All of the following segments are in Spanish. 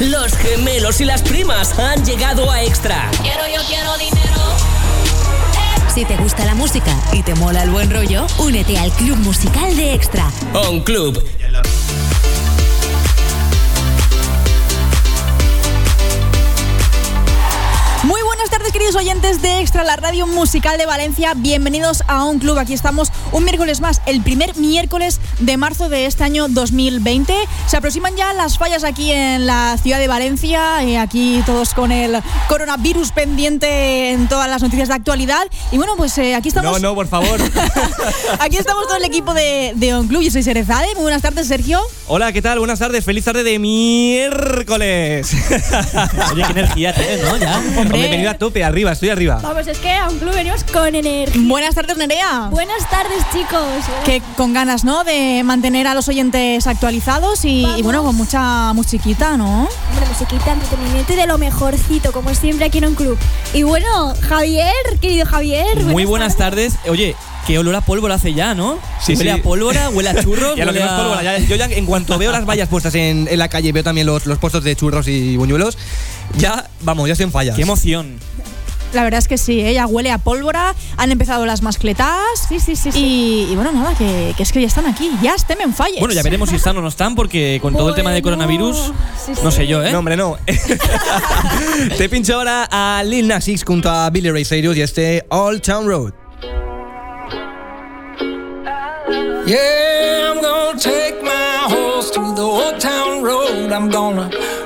Los gemelos y las primas han llegado a Extra. Quiero, yo quiero dinero. Si te gusta la música y te mola el buen rollo, únete al Club Musical de Extra. On Club. Muy buenas tardes, queridos oyentes de Extra, la radio musical de Valencia. Bienvenidos a un club. Aquí estamos un miércoles más, el primer miércoles de marzo de este año 2020. Se aproximan ya las fallas aquí en la ciudad de Valencia. Y aquí todos con el coronavirus pendiente en todas las noticias de actualidad. Y bueno, pues eh, aquí estamos. No, no, por favor. aquí estamos todo el equipo de, de On Club. Yo soy Serezade. Muy buenas tardes, Sergio. Hola, ¿qué tal? Buenas tardes. Feliz tarde de miércoles. Oye, qué energía tienes, ¿no? Ya. Hombre. He venido a tope, arriba, estoy arriba. Vamos, es que a un club venimos con energía. Buenas tardes, Nerea. Buenas tardes, chicos. que con ganas, ¿no? De mantener a los oyentes actualizados y, y bueno, con mucha musiquita, ¿no? Hombre, musiquita, entretenimiento y de lo mejorcito, como siempre aquí en un club. Y bueno, Javier, querido Javier. Muy buenas tardes. Oye, qué olor a pólvora hace ya, ¿no? Sí, huele sí. a pólvora, huele a churros, Ya lo que no es pólvora, ya- yo ya en cuanto veo las vallas puestas en, en la calle, veo también los, los puestos de churros y buñuelos, ya, vamos, ya estoy en fallas. Qué emoción. La verdad es que sí, ella huele a pólvora, han empezado las mascletas. Sí, sí, sí, sí. Y, y bueno, nada, que, que es que ya están aquí, ya estén en falles. Bueno, ya veremos si están o no están, porque con todo el tema de coronavirus, sí, no sé yo, ¿eh? No, hombre, no. Te pincho ahora a Lil Nas X junto a Billy Ray Cyrus y este Old Town Road. Yeah, I'm gonna take my horse to the old town road. I'm gonna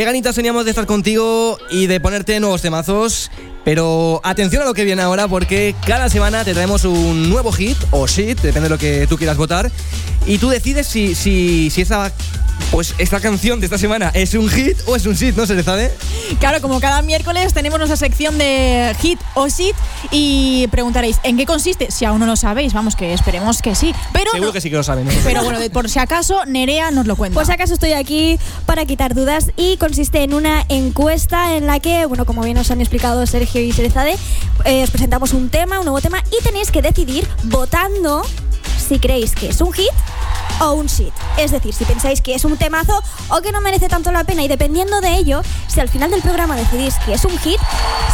Qué ganitas teníamos de estar contigo y de ponerte nuevos temazos. Pero atención a lo que viene ahora porque cada semana te traemos un nuevo hit o shit, depende de lo que tú quieras votar. Y tú decides si, si, si esa, pues esta canción de esta semana es un hit o es un shit, ¿no se le sabe? Claro, como cada miércoles tenemos nuestra sección de hit o shit y preguntaréis, ¿en qué consiste? Si aún no lo sabéis, vamos, que esperemos que sí. Pero, Seguro no- que sí que lo saben. ¿no? pero bueno, por si acaso, Nerea nos lo cuenta. Pues acaso estoy aquí para quitar dudas y consiste en una encuesta en la que, bueno, como bien os han explicado Sergio y Serezade, eh, os presentamos un tema, un nuevo tema y tenéis que decidir votando si creéis que es un hit o un shit. Es decir, si pensáis que es un temazo o que no merece tanto la pena y dependiendo de ello, si al final del programa decidís que es un hit,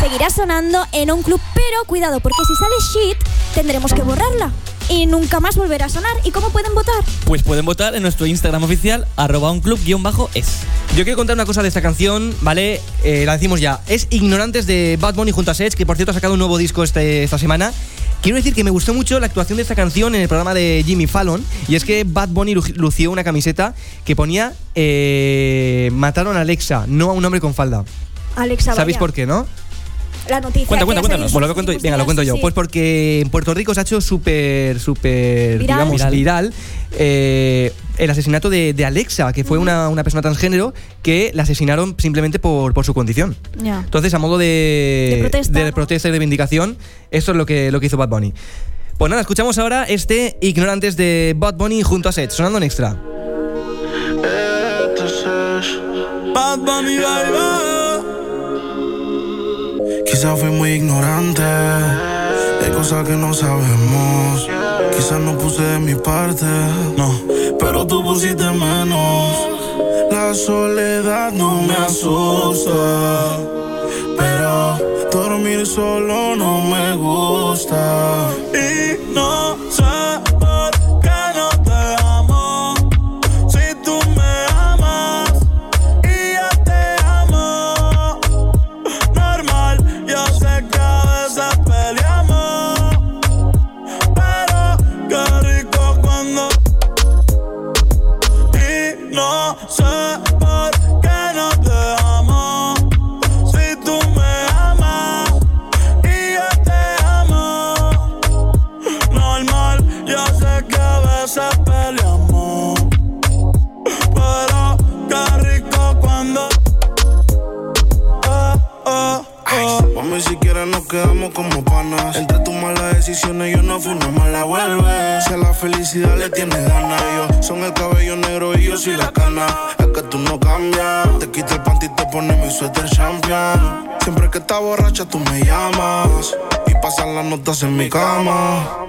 seguirá sonando en un club, pero cuidado, porque si sale shit, tendremos que borrarla y nunca más volverá a sonar. ¿Y cómo pueden votar? Pues pueden votar en nuestro Instagram oficial, arroba un club guion bajo es. Yo quiero contar una cosa de esta canción, ¿vale? Eh, la decimos ya. Es Ignorantes de Bad Bunny junto a Sech, que por cierto ha sacado un nuevo disco este- esta semana, quiero decir que me gustó mucho la actuación de esta canción en el programa de Jimmy Fallon. Y es que Bad Bunny lu- lució una camiseta que ponía eh, Mataron a Alexa, no a un hombre con falda. Alexa, ¿Sabéis vaya. por qué, no? La noticia. Cuenta, cuenta, cuéntanos. en Bueno, lo cuento, venga, lo cuento yo. sí. Pues porque en Puerto Rico se ha hecho súper, súper, digamos, Viral. viral, eh, el asesinato de, de Alexa, que fue una, una persona transgénero que la asesinaron simplemente por, por su condición. Entonces, a modo de, De protesta, ¿no? protesta y de vindicación, esto es lo que, lo que hizo Bad Bunny. Pues nada, escuchamos ahora este Ignorantes de Bad Bunny junto a Seth, sonando en extra. Bad Bunny, baby. Quizás fui muy ignorante. Hay cosas que no sabemos. Quizás no puse de mi parte. No, pero tú pusiste menos. La soledad no me asusta. Pero dormir solo no me gusta. Y no ah. Mami, si quieres nos quedamos como panas. Entre tus malas decisiones yo no fui una mala vuelve. Si la felicidad le tienes ganas, yo son el cabello negro y yo soy la cana. Es que tú no cambias. Te quito el panty y te pones mi suéter champion. Siempre que estás borracha tú me llamas. Y pasan las notas en mi cama.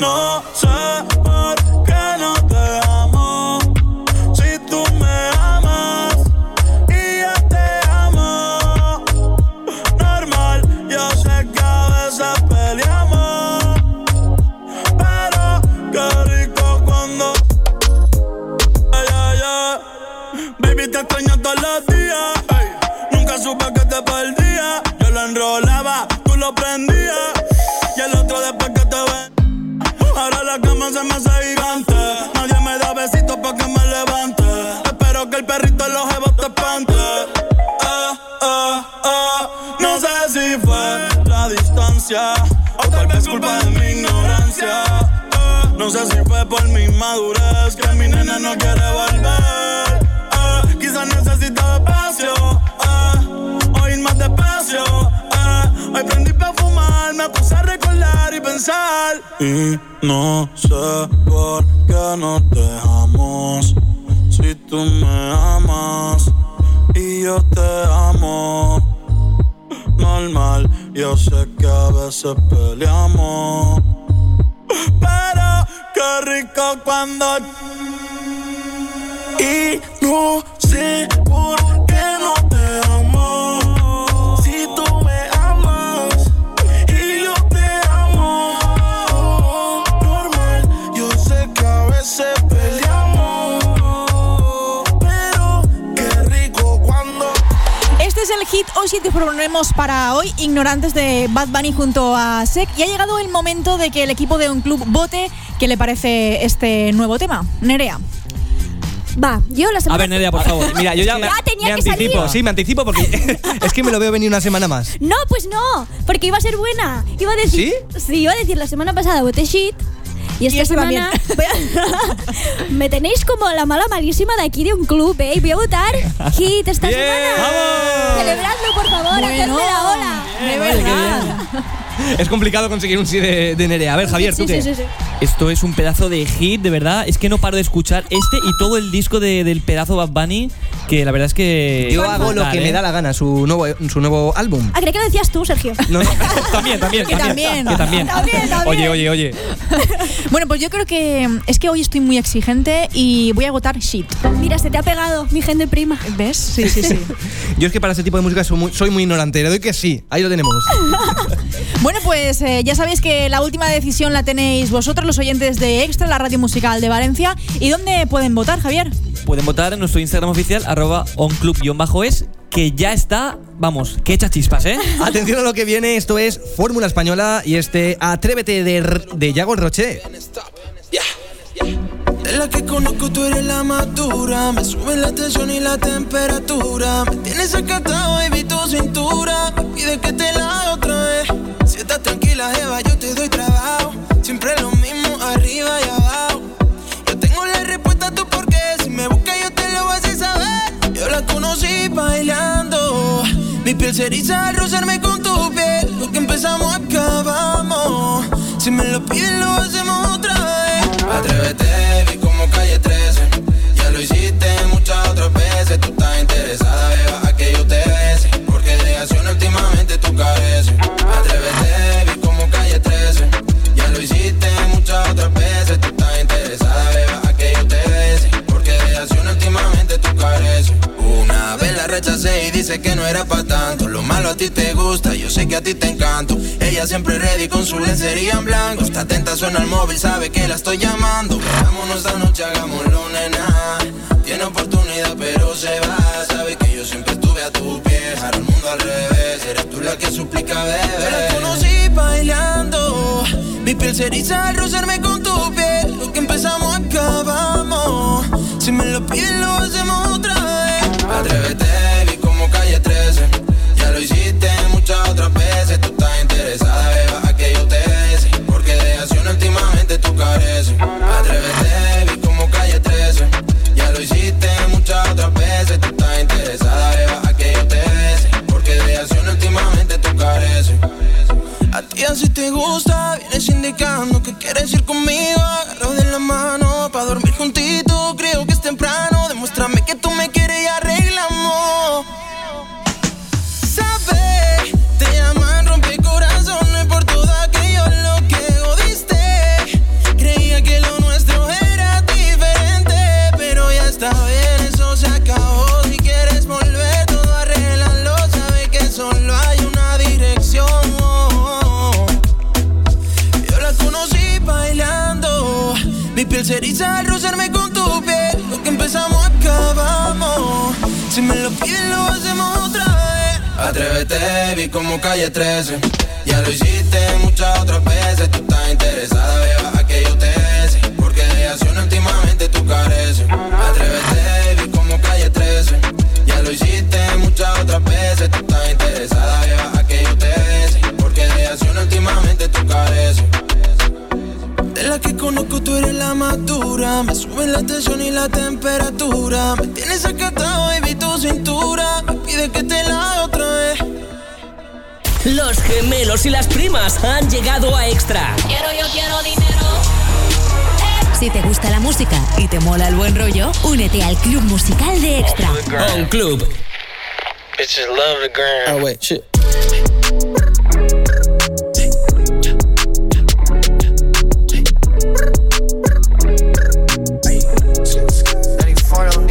No sé por qué no te amo. Si tú me amas y yo te amo. Normal, yo sé que a veces peleamos. Pero qué rico cuando Ay, ay, ay. Baby, te extraño todos los días. Nunca supe que te perdía. Yo lo enrolaba, distancia. O tal vez culpa de mi ignorancia. Ah, No sé si fue por mi madurez que mi nena no quiere volver. Ah, Quizás necesita espacio. ir más despacio. ah. Hoy prendí para fumar, me puse a recordar y pensar. Y no sé por qué no te dejamos. Si tú me amas y yo te amo. Normal, yo sé que a veces peleamos. Pero qué rico cuando. Y no sé por qué no te amo. El hit o hit que proponemos para hoy, Ignorantes de Bad Bunny junto a Sek. Y ha llegado el momento de que el equipo de un club vote qué le parece este nuevo tema. Nerea. Va, yo la A semana ver, Nerea, por favor. Mira, yo ya me, Ya tenía me que anticipo, salir. sí, me anticipo porque es que me lo veo venir una semana más. No, pues no, porque iba a ser buena. Iba a decir. ¿Sí? iba a decir la semana pasada voté shit. Y esta esta semana me tenéis como la mala malísima de aquí de un club, ¿eh? Y Voy a votar hit esta Bien. semana. ¡Vamos! Celebradlo, por favor, hacerme la ola. de verdad. Es complicado conseguir un sí de, de Nerea. A ver, Javier, ¿tú sí, qué? sí, sí. Esto es un pedazo de hit, de verdad. Es que no paro de escuchar este y todo el disco de- del pedazo Bad Bunny, que la verdad es que. Yo hago lo que me ¿eh? da la gana, su nuevo, su nuevo álbum. Ah, creí que lo decías tú, Sergio. No, no. también, también, Que también. Que también. También, también. Oye, oye, oye. Bueno, pues yo creo que mm, es que hoy estoy muy exigente y voy a votar shit. Mira, se te ha pegado, mi gente prima. ¿Ves? Sí, sí, sí. Yo es que para ese tipo de música soy muy, soy muy ignorante. Le doy que sí. Ahí lo tenemos. Bueno, pues eh, ya sabéis que la última decisión la tenéis vosotros, los oyentes de Extra, la radio musical de Valencia. ¿Y dónde pueden votar, Javier? Pueden votar en nuestro Instagram oficial, arroba onclub-es, que ya está, vamos, que echa chispas, ¿eh? Atención a lo que viene. Esto es Fórmula Española y este Atrévete de, R- de Yago Roche. De la que conozco tú eres la madura Me sube la tensión y la temperatura Me tienes acatado, baby, tu cintura Me pide que te la otra vez estás tranquila, Eva, yo te doy trabajo. Siempre lo mismo, arriba y abajo. Yo tengo la respuesta a tu por qué Si me buscas yo te lo voy a saber. Yo la conocí bailando. Mi piel se eriza al rozarme con tu piel. Lo que empezamos acabamos. Si me lo piden lo hacemos otra vez. Atrévete, vi como calle 13 rechacé y dice que no era pa' tanto. Lo malo a ti te gusta, yo sé que a ti te encanto. Ella siempre ready con su lencería en blanco. Está atenta, suena el móvil, sabe que la estoy llamando. Veámonos esta noche, hagámoslo, nena. Tiene oportunidad pero se va. Sabe que yo siempre estuve a tu pie. Ahora el mundo al revés, eres tú la que suplica, bebé. La conocí bailando. Mi piel se eriza al rozarme con tu piel. Lo que empezamos acabamos. Si me lo piden lo hacemos otra vez Atrévete, vi como calle 13 Ya lo hiciste muchas otras veces. Tú estás interesada, beba, a que yo te bese. Porque de acción últimamente tú careces. Atrévete, vi como calle 13 Ya lo hiciste muchas otras veces. Tú estás interesada, beba, a que yo te bese. Porque de acción últimamente tú careces. A ti así te gusta, vienes indicando que quieres ir conmigo. Agarro de la mano Atrévete, vi como calle 13. Ya lo hiciste muchas otras veces. Tú estás interesada, beba, a que yo te bese. Porque de acción últimamente tú careces. Atrévete, vi como calle 13. Ya lo hiciste muchas otras veces. Tú estás interesada, beba, la que conozco tú eres la madura Me sube la tensión y la temperatura Me tienes acatado, baby, tu cintura Me pide que te la haga otra vez Los gemelos y las primas han llegado a Extra. Quiero, yo quiero dinero. Si te gusta la música y te mola el buen rollo, únete al club musical de Extra. On Club. Bitches love the gram Oh wait, shit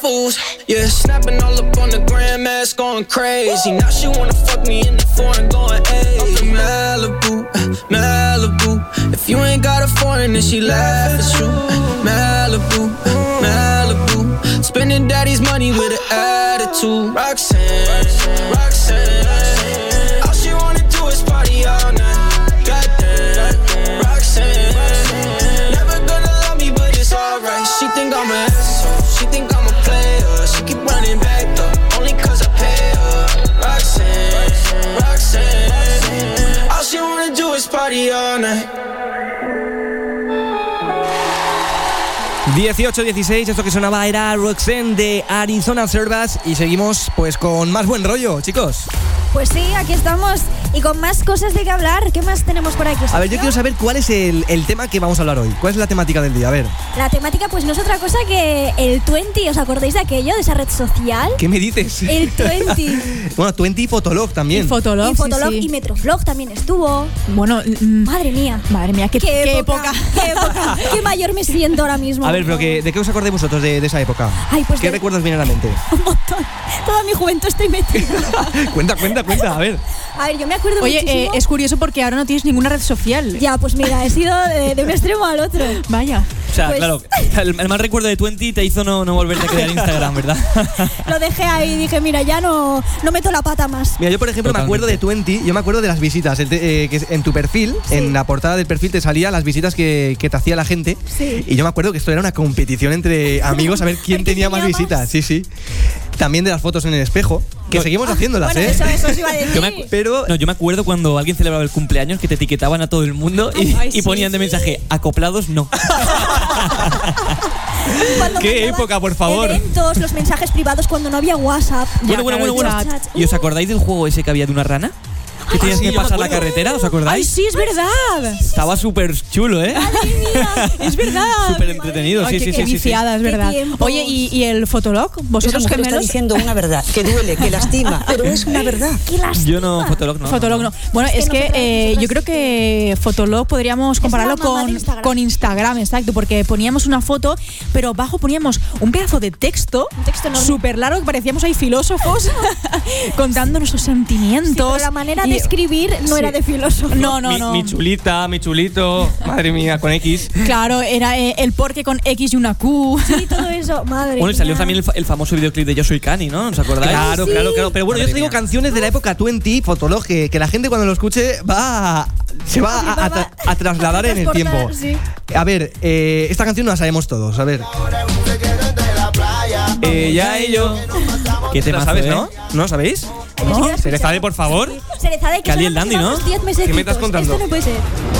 Whole yeah. Snapping all up on the grandmas, going crazy. Now she wanna fuck me in the foreign, going, hey. Malibu, Malibu. If you ain't got a foreign, then she laugh, it's true. Malibu, Malibu. Spending daddy's money with an attitude. Roxanne, Roxanne. 18-16, esto que sonaba era Roxanne de Arizona Servas y seguimos pues con más buen rollo, chicos. Pues sí, aquí estamos y con más cosas de qué hablar. ¿Qué más tenemos por aquí? A ver, yo quiero saber cuál es el, el tema que vamos a hablar hoy. ¿Cuál es la temática del día? A ver, La temática pues no es otra cosa que el 20. ¿Os acordáis de aquello, de esa red social? ¿qué me dices? El 20. bueno, 20 y Fotolog también. Y Fotolog, y Fotolog sí, sí. y Metroflog también estuvo. Bueno, mm, Madre mía. madre mía, qué, Qué, qué época, qué época. Qué mayor me siento ahora mismo. A ver, pero que- ¿de qué os acordáis vosotros de, de esa época? Ay, pues ¿Qué de- recuerdos vienen a la mente? Un montón. Toda mi juventud estoy metida. cuenta, cuenta, cuenta, a ver. A ver, yo me acuerdo Oye, eh, muchísimo. es curioso porque ahora no tienes ninguna red social. Ya, pues mira, he sido de, de un extremo al otro. Vaya. O sea, Pues- claro, el, el mal recuerdo de Twenty te hizo no, no volverte a crear Instagram, ¿verdad? Lo dejé ahí y dije, mira, ya no, no meto la pata más. Mira, yo por ejemplo me acuerdo de Totalmente. 20, yo me acuerdo de las visitas, el te- eh, que en tu perfil, Sí. en la portada del perfil te salía las visitas que, que te hacía la gente. Sí. Y yo me acuerdo que esto era una competición entre amigos a ver quién ¿Quién tenía más tenía más? visitas. Sí, sí. También de las fotos en el espejo, que No. seguimos haciéndolas, bueno, ¿eh? eso, eso iba a decir. Me Pero No, yo me acuerdo cuando alguien celebraba el cumpleaños que te etiquetaban a todo el mundo y, Ay, y sí, ponían de sí. mensaje, acoplados no. Cuando Qué época, por favor. Eventos, los mensajes privados cuando no había WhatsApp. bueno, bueno, claro, bueno, bueno. ¿Y os acordáis del juego ese que había de una rana? Que tenías sí, que yo me pasar la carretera, ¿os ¡Ay, acordáis? sí, es verdad! Estaba súper chulo, ¿eh? Es verdad. Súper entretenido, Ay, sí, sí, qué sí, sí. viciada, es verdad. Oye, ¿y, y el Fotolog? ¿Vosotros está gemelos? diciendo una verdad, que duele, que lastima, pero es una verdad. Yo no, Fotolog no. Fotolog no. Bueno, Es que que, eh, nosotras yo creo sí que Fotolog podríamos compararlo con Instagram. con Instagram, exacto, porque poníamos una foto, pero abajo poníamos un pedazo de texto, Un texto súper largo que parecíamos ahí filósofos contando nuestros Sí, sentimientos. pero la manera de escribir no Sí. era de filósofo. No, no, mi, no. mi chulita, mi chulito, madre mía, con X. Claro, era eh, el porqué con X y una Q. Sí, todo eso, madre Bueno, y salió mía. también el, fa- el famoso videoclip de Yo Soy Cani, ¿no? ¿Os acordáis? Claro, sí. claro, claro. Pero bueno, yo te digo mía. canciones de la época 20, Fotolog, que, que la gente cuando lo escuche va a- se va a, a tra- a trasladar en el tiempo. sí. A ver, eh, esta canción no la sabemos todos, a ver. Ella y yo. ¿Qué te ¿La sabes, no? ¿No sabéis? ¿No? Cerezade, por favor. Cerezade, que Cali el Dandy, ¿no? llevamos 10 mesecitos. ¿Qué me estás contando? Esto no puede ser.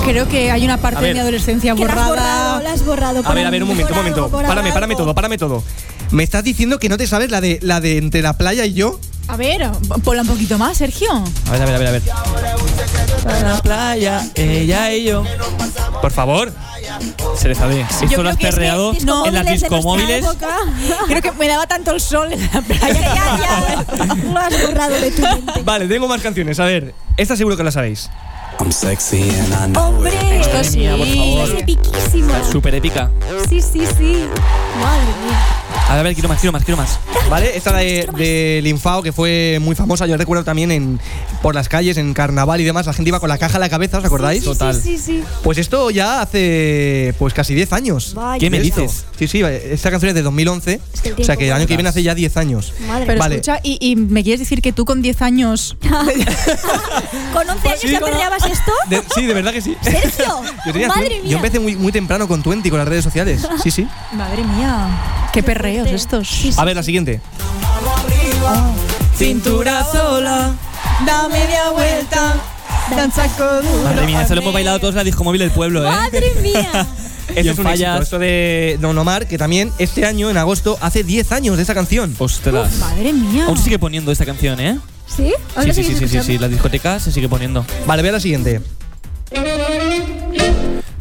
Creo que hay una A parte ver. de mi adolescencia Que la has borrada. borrado, la has borrado. A ver, a ver, un momento, un momento. Párame, párame todo, párame todo. ¿Me estás diciendo que no te sabes la de la de entre la playa y yo? A ver, ponla un poquito más, Sergio. A ver, a ver, a ver, a ver. La playa, ella y yo. Por favor. Cerezade. Esto creo lo has que es que perreado no, en las Discomóviles. Creo que me daba tanto el sol en la Ya, playa. ya, ya. Lo has borrado de tu mente. Vale, tengo más canciones. A ver, esta seguro que la sabéis. I'm sexy and I know ¡Hombre! Esto sí. mía, por favor. Es epiquísimo. Súper épica. Sí, sí, sí. Madre mía. A ver, a ver, quiero más, quiero más, quiero más. ¿Vale? Esta de, de Linfao, que fue muy famosa. Yo recuerdo también en, por las calles, en carnaval y demás. La gente iba con la caja a la cabeza, ¿os acordáis? Sí, sí, sí, sí. Pues esto ya hace pues casi 10 años. Vaya. ¿Qué me dices? Sí, sí, esta canción es de 2011. Es que o sea que el año que viene hace ya 10 años. Madre Pero Vale. escucha, y, y me quieres decir que tú con 10 años. ¿Con 11 años ya perreabas esto? De- sí, de verdad que sí. ¿Sergio? Yo, tenía Madre mía. yo empecé muy, muy temprano con Twenty, con las redes sociales. Sí, sí. Madre mía. Qué perreos fuerte. estos. Sí, sí. A ver, la siguiente. Cintura sola. Da media vuelta. Danza con Madre mía, esto lo hemos bailado todos en la discomóvil del pueblo, ¿eh? Madre mía. Esto Y es un fallas. éxito. Esto de Don Omar, que también este año, en agosto, hace 10 años de esa canción. Ostras. Madre mía. Aún se sigue poniendo esta canción, ¿eh? ¿Sí? ¿Aún Sí, sí, sí, sí, sí? Las discotecas se sigue poniendo. Vale, ve la siguiente.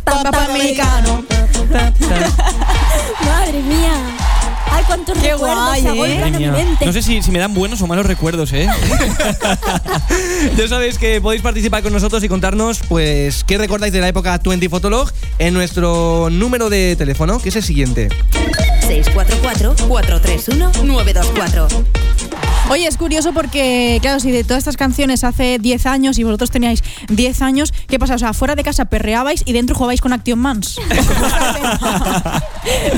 Papá americano. Madre mía. Ay, cuántos Qué recuerdos guay, se ¿eh? mi mente. No sé si, si me dan buenos o malos recuerdos, ¿eh? Ya sabéis que podéis participar con nosotros y contarnos, pues, qué recordáis de la época 20 Fotolog en nuestro número de teléfono, que es el siguiente. 644-431-924. Oye, es curioso porque, claro, si de todas estas canciones hace 10 años y vosotros teníais 10 años, ¿qué pasa? O sea, fuera de casa perreabais y dentro jugabais con Action Mans.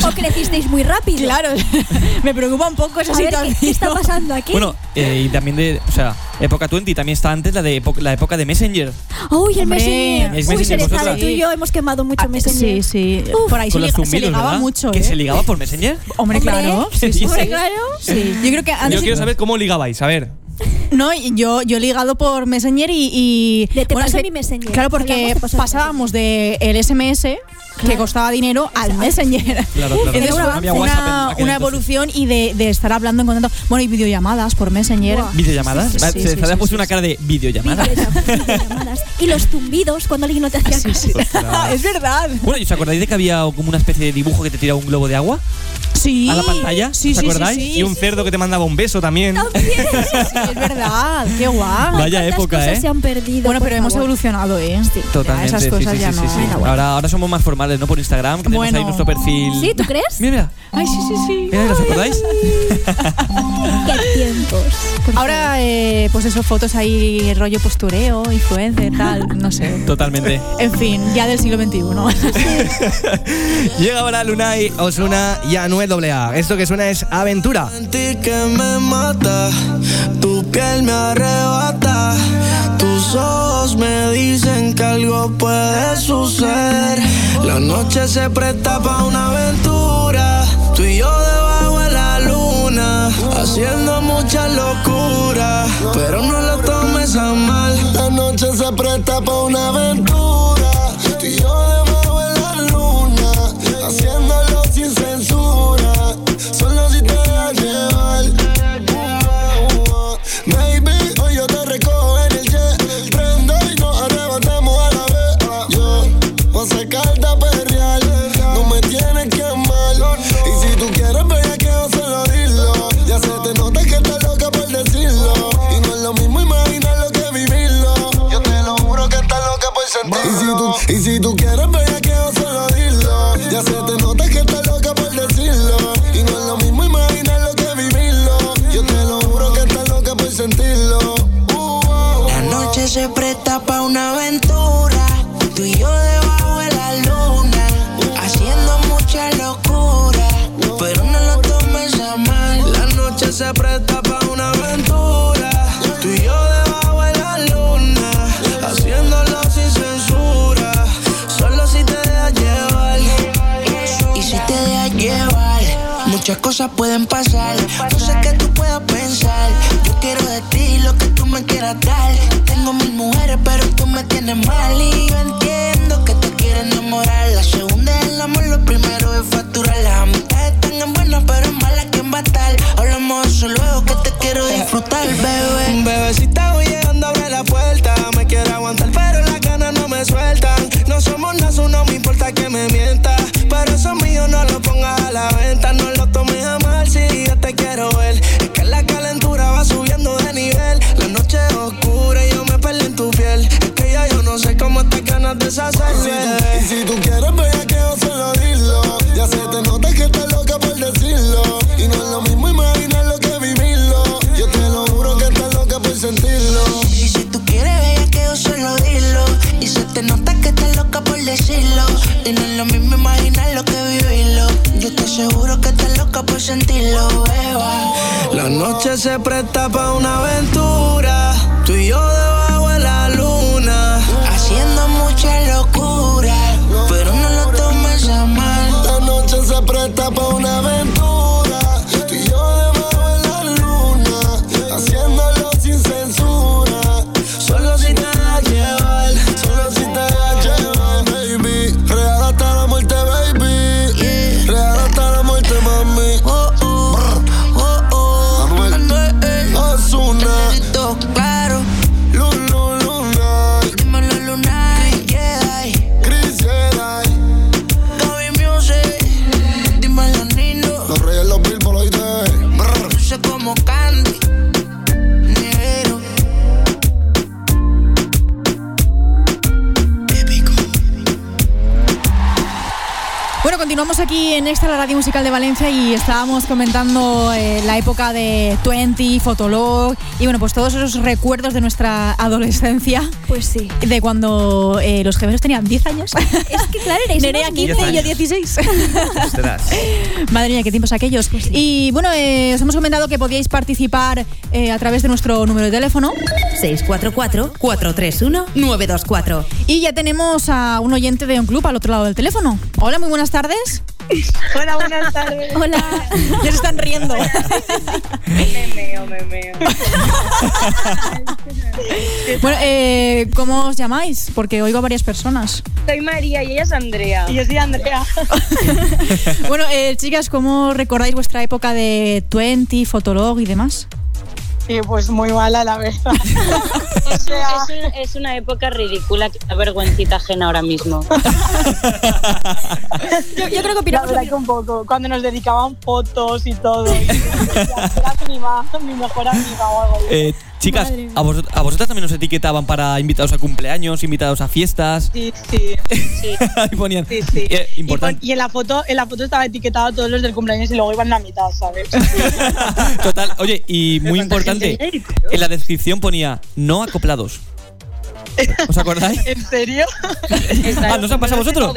O crecisteis muy rápido. claro, me preocupa un poco esa A ver, ¿qué, situación. qué está pasando aquí? Bueno, eh, y también de. O sea, época 20 también está antes la de la época de Messenger. Uy, el. Messenger. ¿Es Uy, Messenger vosotras? tú y yo hemos quemado mucho Ah, Messenger. Sí, sí. Uf. Por ahí se, Con los liga- se zumbidos, ligaba ¿verdad? mucho, ¿Que ¿eh? se ligaba por Messenger? Hombre, Hombre, claro. ¿qué Sí, sí, Hombre, sí. claro. Sí. Yo creo que antes Yo quiero saber cómo ligabais, a ver. No, y yo, yo he ligado por Messenger y. y De te bueno, paso es que- mi Messenger. Claro, porque pasábamos de el SMS, que Claro. costaba dinero, al Messenger. Claro, claro. En una, una entonces. evolución y de, de estar hablando en contacto. Bueno, y videollamadas por Messenger. Buah. ¿Videollamadas? Sí, sí, sí, se había sí, puesto sí, una cara de videollamada. Videollam- videollamadas. Y los zumbidos cuando alguien no te hacía caso. es verdad. Bueno, ¿y os acordáis de que había como una especie de dibujo que te tiraba un globo de agua Sí. a la pantalla? Sí, ¿Os sí, sí, acordáis? sí, Y un cerdo que te mandaba un beso también. Es verdad. Qué guay. Vaya ¿Cuántas época, cosas ¿eh? se han perdido. Bueno, pero hemos favor? evolucionado, ¿eh? Sí. Totalmente. Ya esas cosas sí, ya sí, no. Ahora, ahora somos más formales, ¿no? Por Instagram, que tenemos Bueno. ahí nuestro perfil. ¿Sí? ¿Tú crees? Mira, mira. Ay, sí, sí, sí. Mira, ¿os acordáis? Qué tiempos. Ahora, eh, pues eso, fotos ahí, rollo postureo, influencer, tal, no sé. Totalmente. En fin, ya del siglo XXI. Llega ahora Lunay, Osuna y Anuel AA. Esto que suena es Aventura. que me mata, tu piel me arrebata, tus ojos me dicen que algo puede suceder. La noche se presta para una aventura, tú y yo debajo de la luna, haciendo mucha locura, pero no lo tomes a mal. La noche se presta para una aventura, pueden pasar. No sé qué tú puedas pensar. Yo quiero de ti lo que tú me quieras dar. Tengo mil mujeres, pero tú me tienes mal. Y noche se presta pa' una aventura. Tú y yo aquí en Extra, la radio musical de Valencia, y estábamos comentando eh, la época de 20, Fotolog, y bueno, pues todos esos recuerdos de nuestra adolescencia. Pues sí. De cuando eh, los gemelos tenían 10 años. Es que claro, erais Nerea unos 15 y yo 16. Ostras. Madre mía, qué tiempos aquellos. Y bueno, eh, os hemos comentado que podíais participar eh, a través de nuestro número de teléfono. 644-431-924. Y ya tenemos a un oyente de un club al otro lado del teléfono. Hola, muy buenas tardes. Hola, buenas tardes. Hola. Ya se están riendo. Me meo, me meo. bueno, eh, ¿cómo os llamáis? Porque oigo a varias personas. Soy María y ella es Andrea. Y yo soy Andrea. Bueno, eh, chicas, ¿cómo recordáis vuestra época de 20, Fotolog y demás? Sí, pues muy mala, la verdad. Es, un- es un- es una época ridícula que da vergüencita ajena ahora mismo. Yo, yo creo que La opinamos que un poco, cuando nos dedicaban fotos y todo. y era mi, ma- mi mejor amiga o algo. Eh, chicas, a, vos- a vosotras también os etiquetaban para invitados a cumpleaños, invitados a fiestas. Sí, sí, sí. Ahí ponían. Sí, sí. Eh, importante. y en la foto, en la foto estaba etiquetado todos los del cumpleaños y luego iban la mitad, ¿sabes? Total, oye, y muy importante, en la descripción ponía no acoplados. ¿Os acordáis? ¿En serio? Ah, ¿nos ha pasado a vosotros?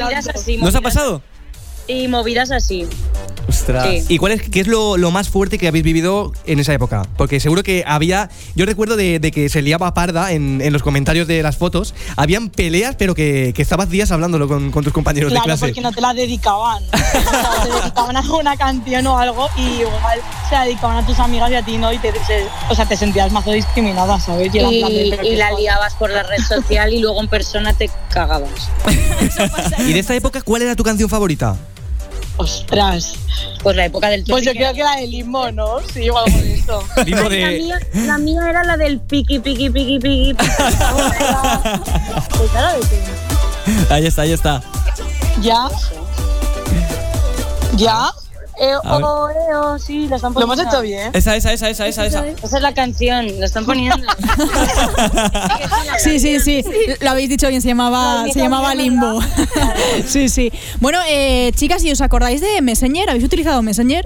¿Nos ha pasado? Y movidas así. Ostras. Sí. ¿Y cuál es, qué es lo, lo más fuerte que habéis vivido en esa época? Porque seguro que había. Yo recuerdo de, de que se liaba parda en, en los comentarios de las fotos. Habían peleas, pero que, que estabas días hablándolo con, con tus compañeros de Claro, clase. porque no te la dedicaban. O sea, te dedicaban a una canción o algo y igual se la dedicaban a tus amigas y a ti no y te, se- o sea, te sentías mazo discriminada, ¿sabes? de, Y, y qué la liabas por la red social y luego en persona te cagabas. ¿Y de esta época cuál era tu canción favorita? Ostras. Pues la época del Pues yo creo que la de Limbo, ¿no? Sí, o algo de eso. Limbo La de. mía, la mía era la del piqui, piqui, piqui, piqui. piqui. Pues de? Ahí está, ahí está. ¿Ya? ¿Ya? Eh, oh, eh, oh, sí, la están Lo hemos poniendo. hecho bien. Esa, esa, esa, esa, esa, esa. Esa es la canción, la están poniendo. Sí, sí, sí. Lo habéis dicho bien, se llamaba, se llamaba Limbo. Sí, sí. Bueno, eh, chicas, ¿y os acordáis de Messenger? ¿Habéis utilizado Messenger?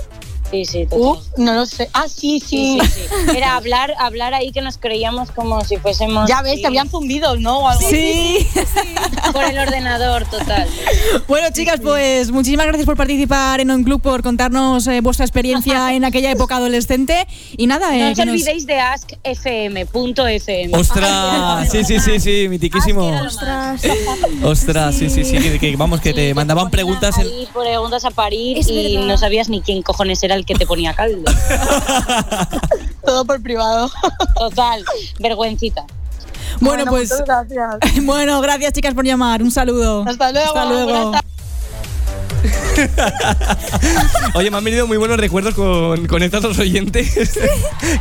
Sí, sí, total. Uh, no lo sé. Ah, sí, sí. Sí, sí, sí. Era hablar, hablar ahí que nos creíamos como si fuésemos. Ya ves, sí, que habían zumbidos, ¿no? O algo Sí. Por el ordenador, total. Bueno, chicas, pues muchísimas gracias por participar en un club, por contarnos eh, vuestra experiencia en aquella época adolescente. Y nada, eh, No os nos- olvidéis de askfm.fm. Ostras, sí, sí, sí, sí, mitiquísimo. Ostras. Ostras, sí, sí, sí, que, que- vamos, que te mandaban preguntas en... Preguntas a parir y no sabías ni quién cojones era el que te ponía caldo. Todo por privado. Total, vergüencita. Bueno, pues gracias. bueno, gracias chicas por llamar. Un saludo. Hasta luego. Hasta luego. Oye, me han venido muy buenos recuerdos con, con estos dos oyentes.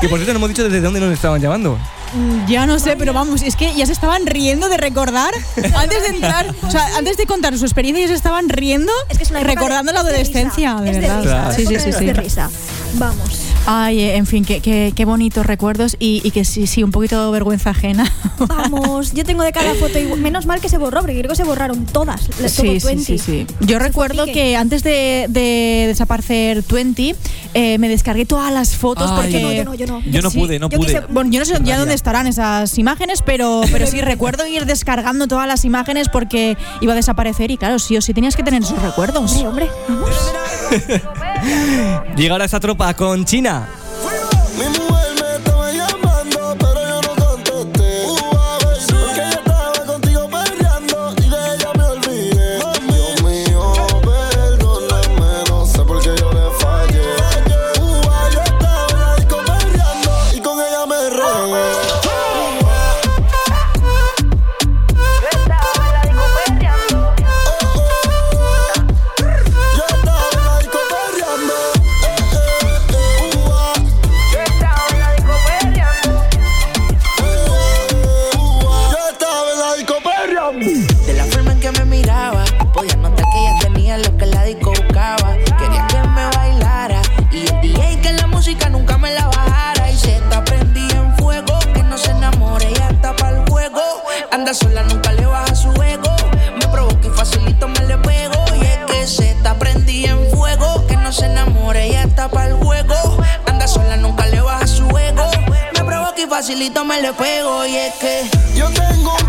que por cierto no hemos dicho desde dónde nos estaban llamando. Mm, Ya no sé, pero vamos, es que ya se estaban riendo de recordar antes de entrar, o sea, antes de contar su experiencia ya se estaban riendo Es que es una época recordando de- la adolescencia, de es de verdad. risa, sí, sí, sí, de risa. Vamos. Ay, eh, en fin, qué, qué, qué bonitos recuerdos y, y que sí, sí, un poquito de vergüenza ajena. Vamos, yo tengo de cada foto igual- menos mal que se borró, porque creo que se borraron todas. las Sí, sí, 20. sí, sí. Yo recuerdo que antes de, de desaparecer 20, eh, me descargué todas las fotos Ay, porque... Yo no, yo no, yo no. Yo no Sí, pude, no yo pude. Bueno, yo no sé ya dónde estarán esas imágenes, pero, pero sí recuerdo ir descargando todas las imágenes porque iba a desaparecer y claro, sí o sí tenías que tener esos recuerdos. Sí, hombre, vamos. Llega ahora esta tropa con China. facilito me le pego y es que yo tengo un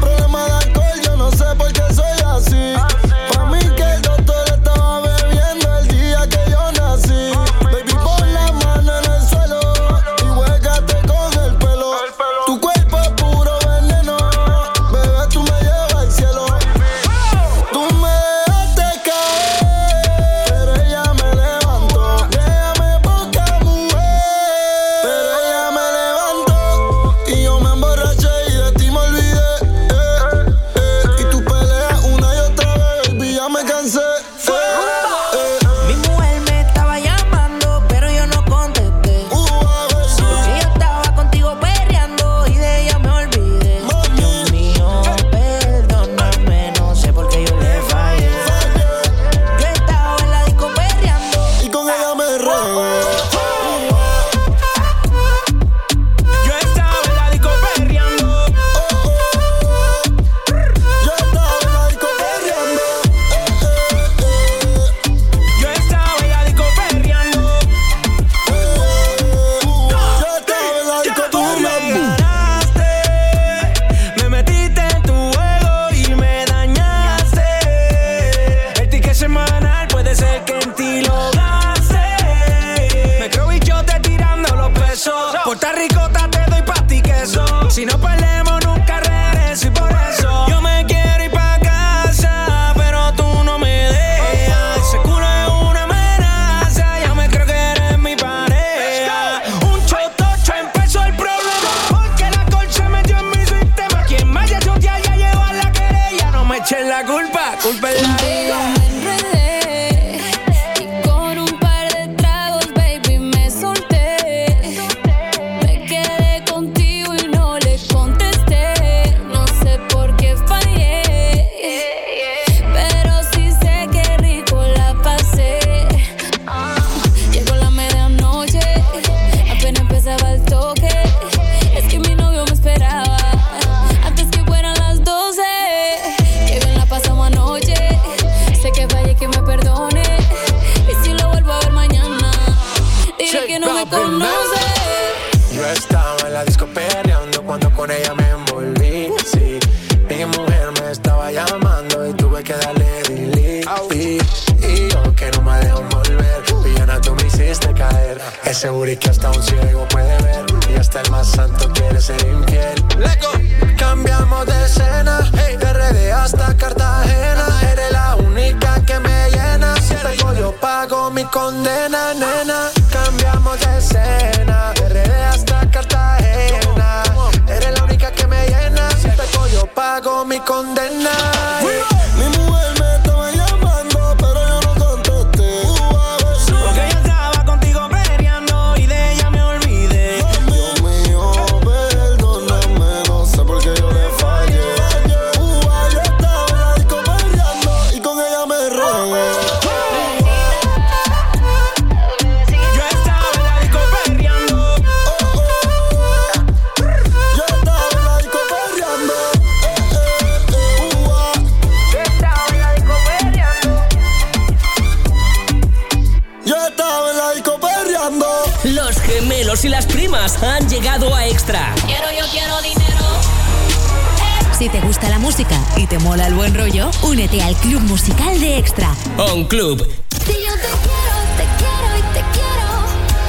Mola el buen rollo? Únete al Club Musical de Extra. On Club. Si yo te quiero, te quiero y te quiero.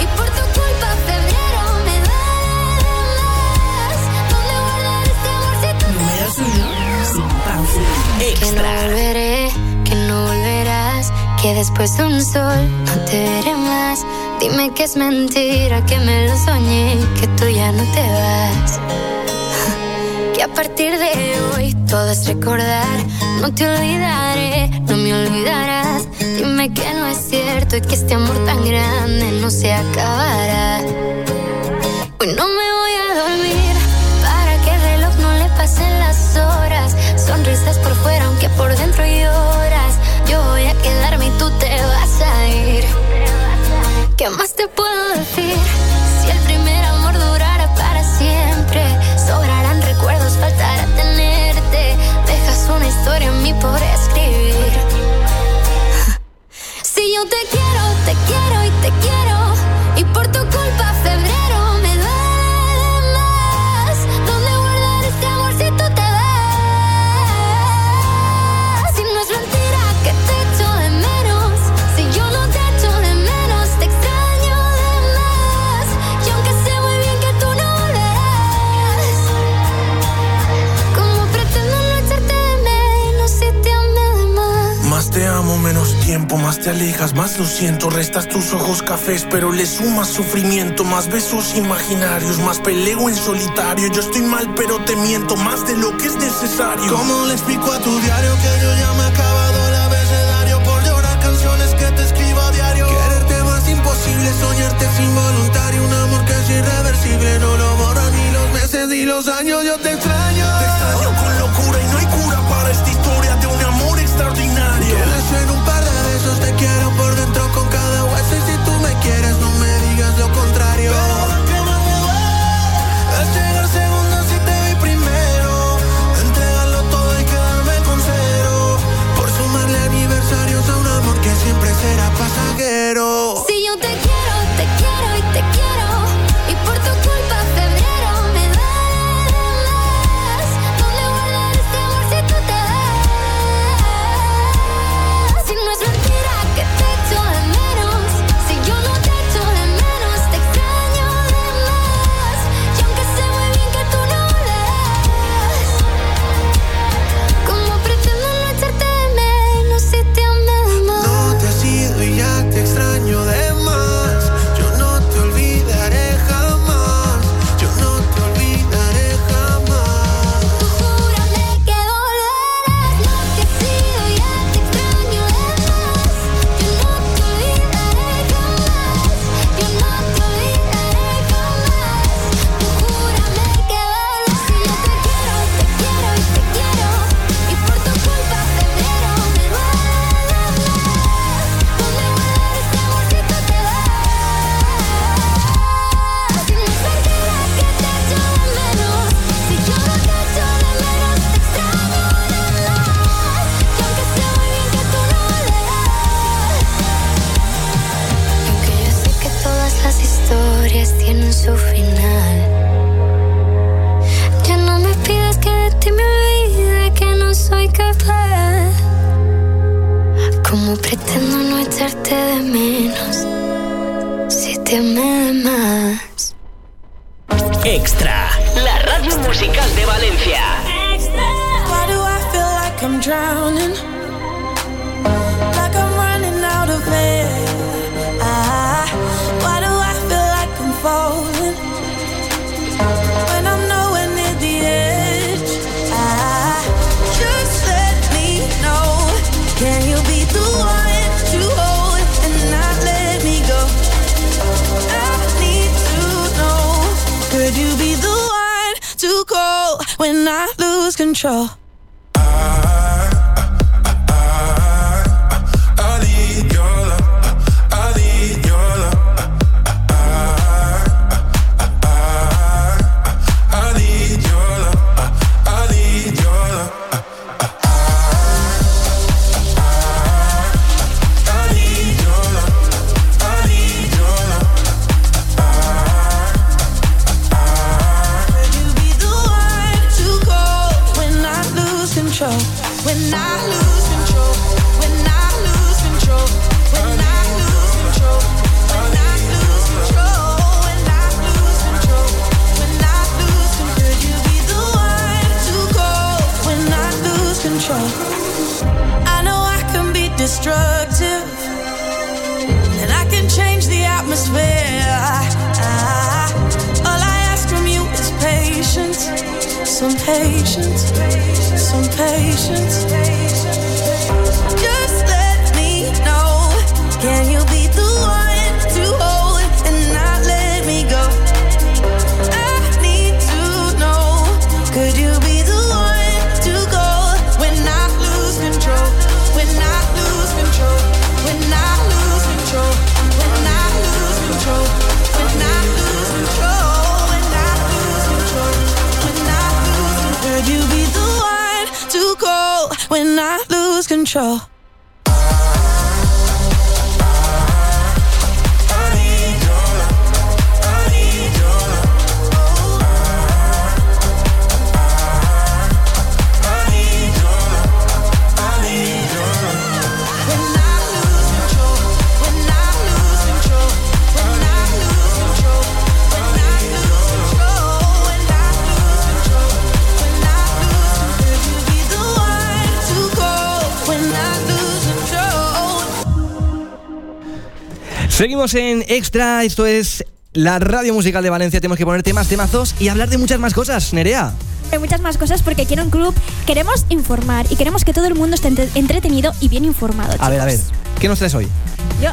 Y por tu culpa febrero me duele ¿Dónde guardar este amor Números uno, sin pausa. Extra. Que no volveré, que no volverás. Que después de un sol no te veré más. Dime que es mentira, que me lo soñé, que tú ya no te vas recordar. No te olvidaré, no me olvidarás. Dime que no es cierto y que este amor tan grande no se acabará. Hoy no me voy a dormir para que el reloj no le pasen las horas. Sonrisas por fuera, aunque por dentro lloras. Yo voy a quedarme y tú te vas a ir. ¿Qué más te puedo decir? por escribir. más te alejas, más lo siento. Restas tus ojos cafés, pero le sumas sufrimiento. Más besos imaginarios, más peleo en solitario. Yo estoy mal, pero te miento más de lo que es necesario. ¿Cómo le explico a tu diario que yo ya me he acabado el abecedario? Por llorar canciones que te escribo a diario. Quererte más imposible, soñarte es involuntario. Un amor que es irreversible, no lo borran ni los meses ni los años. Yo te lose control. Seguimos en Extra, esto es la radio musical de Valencia. Tenemos que poner temas, temazos y hablar de muchas más cosas, Nerea. Hay muchas más cosas porque aquí en un club queremos informar y queremos que todo el mundo esté entre- entretenido y bien informado. A ver, a ver, chicos. ¿qué nos traes hoy? Yo.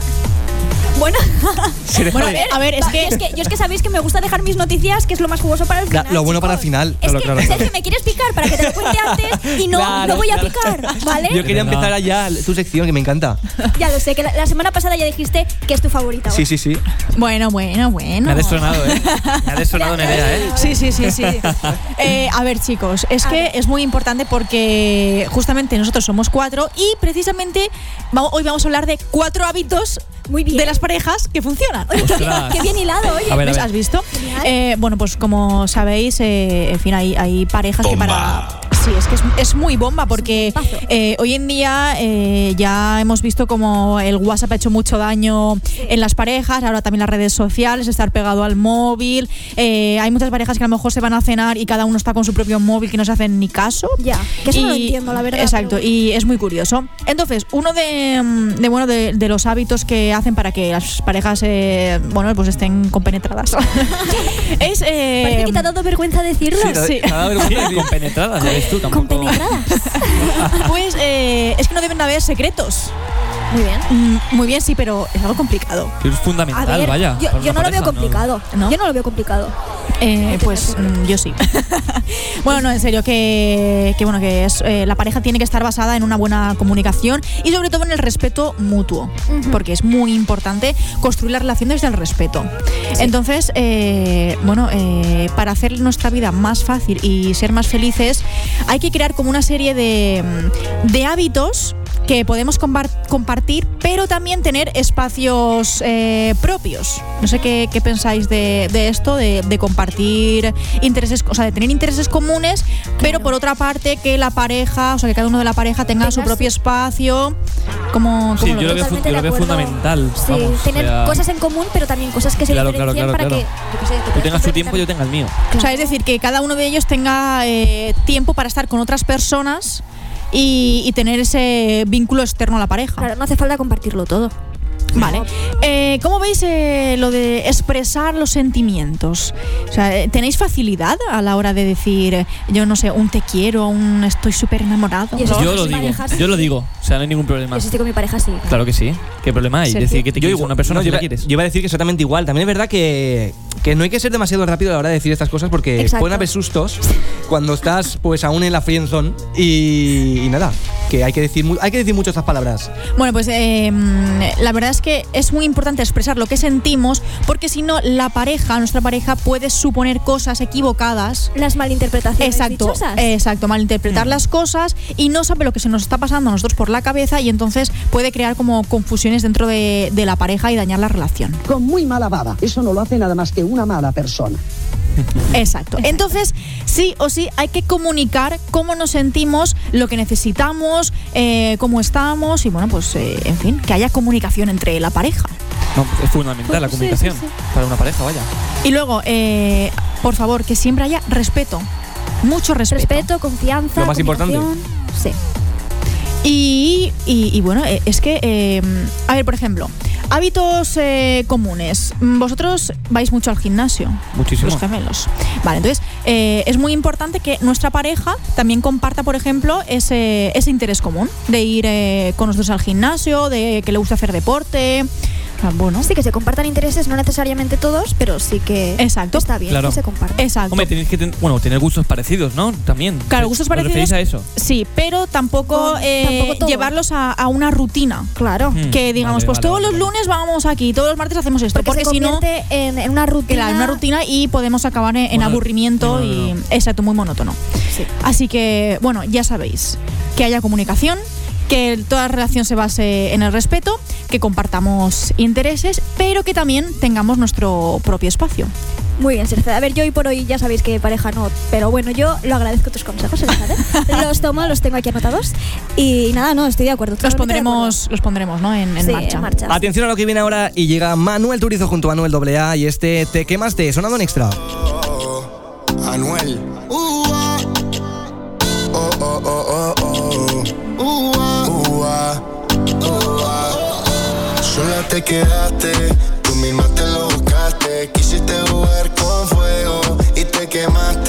Bueno, bueno, joder. a ver, es que, es que yo es que sabéis que me gusta dejar mis noticias, que es lo más jugoso para el final. lo bueno para el chicos. final. Es Claro, que, claro, claro. Sergio, me quieres picar para que te lo cuente antes y no, Claro, no voy a claro. picar, ¿vale? Yo quería empezar ya tu sección que me encanta. Ya lo sé, que la, la semana pasada ya dijiste que es tu favorita. Sí, sí, sí. Bueno, bueno, bueno. Me ha destronado, ¿eh? Me ha destronado Nerea, ¿eh? Sí, sí, sí, sí. Eh, a ver, chicos, es que es muy importante porque justamente nosotros somos cuatro y precisamente vamos- hoy vamos a hablar de cuatro hábitos de las parejas que funcionan. Qué bien hilado, oye. A ver, A ver. ¿Has visto? Eh, bueno, pues como sabéis, eh, en fin, hay, hay parejas que para. up. Sí, es que es, es muy bomba porque eh, hoy en día eh, ya hemos visto como el WhatsApp ha hecho mucho daño en las parejas, ahora también las redes sociales, estar pegado al móvil. eh, hay muchas parejas que a lo mejor se van a cenar y cada uno está con su propio móvil que no se hacen ni caso. Ya, que eso no lo entiendo, la verdad, Exacto, pero y es muy curioso. Entonces, uno de, mm, de, bueno de, de los hábitos que hacen para que las parejas eh, bueno pues estén compenetradas es eh, Parece que te ha dado vergüenza decirlo. Sí. Me ha dado vergüenza decir compenetradas, ya ves tú, tampoco. Pues eh, es que no deben de haber secretos. Muy bien. muy bien, sí, pero es algo complicado. Es fundamental, A ver, vaya. yo, no lo veo complicado. Yo no lo veo complicado. Eh, pues mm, yo sí. bueno, no, en serio, que, que bueno, que es, eh, la pareja tiene que estar basada en una buena comunicación y sobre todo en el respeto mutuo, porque es muy importante construir la relación desde el respeto. Entonces, eh, bueno, eh, para hacer nuestra vida más fácil y ser más felices, hay que crear como una serie de, mm, de hábitos que podemos compartir, pero también tener espacios eh, propios. No sé qué, qué pensáis de, de esto, de, de compartir intereses, o sea, de tener intereses comunes, pero por otra parte que la pareja, o sea, que cada uno de la pareja tenga su propio espacio. Como, Sí, yo lo veo, yo lo veo fundamental. Sí, vamos, o tener sea, cosas en común, pero también cosas que se Claro, claro, diferencien claro, para claro. que, yo sé, Tú tengas tu tiempo, yo tenga el mío. O sea, es decir, que cada uno de ellos tenga eh, tiempo para estar con otras personas y, y tener ese vínculo externo a la pareja. Claro, no hace falta compartirlo todo. Vale. Eh, ¿Cómo veis eh, lo de expresar los sentimientos? O sea, eh, ¿tenéis facilidad a la hora de decir, eh, yo no sé, un te quiero, un estoy súper enamorado? Yo lo digo, yo lo digo. O sea, no hay ningún problema. Yo estoy con mi pareja, sí. Claro que sí. ¿Qué problema hay? Sergio. Decir que te quieres a una persona no, yo, la quieres. yo iba a decir que exactamente igual. También es verdad que, que no hay que ser demasiado rápido a la hora de decir estas cosas porque Exacto. pueden haber sustos cuando estás pues aún en la friendzone y, y nada, que hay que decir hay que decir mucho estas palabras. Bueno, pues eh, mm, la verdad es que es muy importante expresar lo que sentimos porque si no, la pareja, nuestra pareja, puede suponer cosas equivocadas. Las malinterpretaciones Exacto, dichosas. exacto, malinterpretar las cosas y no sabe lo que se nos está pasando a nosotros por la cabeza y entonces puede crear como confusiones dentro de, de la pareja y dañar la relación. Con muy mala baba. Eso no lo hace nada más que una mala persona. Exacto. Entonces, sí o sí hay que comunicar cómo nos sentimos, lo que necesitamos, eh, cómo estamos y bueno, pues eh, en fin, que haya comunicación entre la pareja. No, es fundamental la Sí, sí, comunicación sí. para una pareja, vaya. Y luego, eh, por favor, que siempre haya respeto. Mucho respeto. Respeto, confianza. Lo más importante. Sí. Y, y- y bueno, eh, es que, eh, a ver, por ejemplo, hábitos eh, comunes. Vosotros vais mucho al gimnasio. Muchísimo. Los gemelos. Vale, entonces eh, es muy importante que nuestra pareja también comparta, por ejemplo, ese, ese interés común de ir eh, con nosotros al gimnasio, de que le gusta hacer deporte. Ah, Bueno. Sí, que se compartan intereses, no necesariamente todos, pero sí que Exacto. está bien Claro. que se compartan. Exacto. Hombre, tenéis que ten- bueno, tener gustos parecidos, ¿no? También. Claro, gustos ¿Os parecidos. a eso? Sí, pero tampoco, No, eh, tampoco llevarlos a, a una rutina. Claro. Hmm, Que digamos, vale, pues vale, todos vale, los lunes vamos aquí, todos los martes hacemos esto. Porque, Porque, si no, convierte en, en una rutina. claro, una rutina y podemos acabar en, en Bueno, aburrimiento no, no, y. no. Exacto, muy monótono. Sí. Así que, bueno, ya sabéis, que haya comunicación, que toda relación se base en el respeto, que compartamos intereses, pero que también tengamos nuestro propio espacio. Muy bien, Sergio. A ver, yo hoy por hoy ya sabéis que pareja no, pero bueno, yo lo agradezco tus consejos, Elizabeth. los tomo, los tengo aquí anotados. Y nada, no, estoy de acuerdo. Los pondremos, los pondremos, ¿no? En, en Sí, marcha. en marcha. Atención a lo que viene ahora y llega Manuel Turizo junto a Anuel AA y este Te quemaste sonando en extra. Anuel. Uh, ah. Oh, te quedaste. Tú misma te lo buscaste. Quisiste jugar con fuego y te quemaste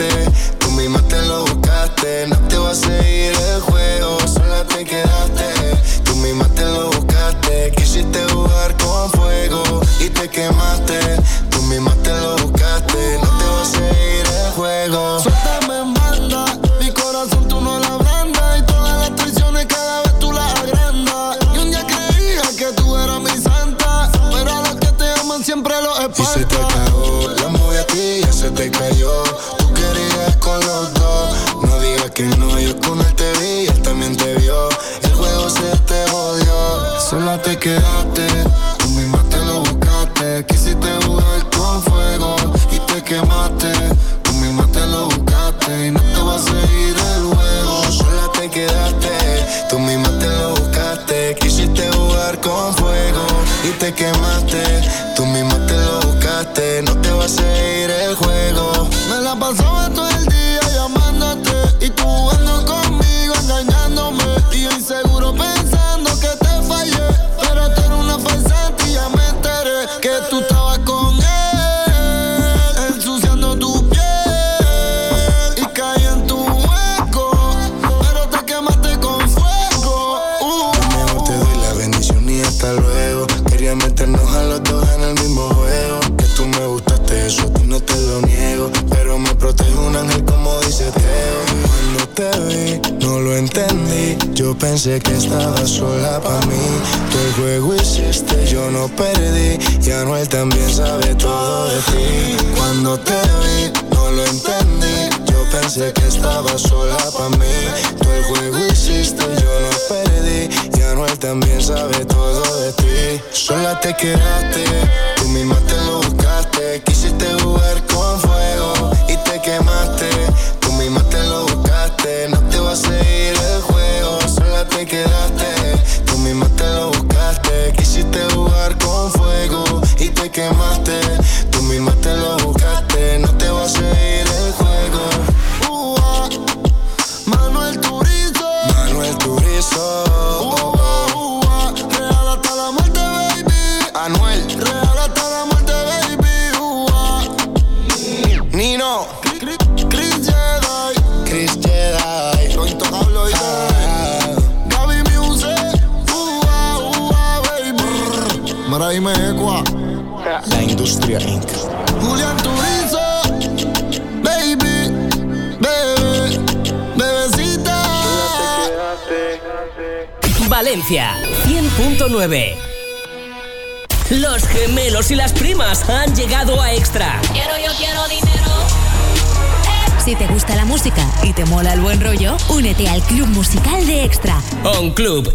pensé que estaba sola para mí. Tú el juego hiciste, yo no perdí. Y Anuel también sabe todo de ti. Cuando te vi, no lo entendí. Yo pensé que estaba sola para mí. Tú el juego hiciste, yo no perdí. Y Anuel también sabe todo de ti. Sola te quedaste, tú misma te lo buscaste. Quisiste jugar con me quemaste. Julián Turizo, baby, bebé, bebecita. Valencia, 100.9. Los gemelos y las primas han llegado a Extra. Quiero, yo quiero dinero. Si te gusta la música y te mola el buen rollo, únete al Club Musical de Extra. On Club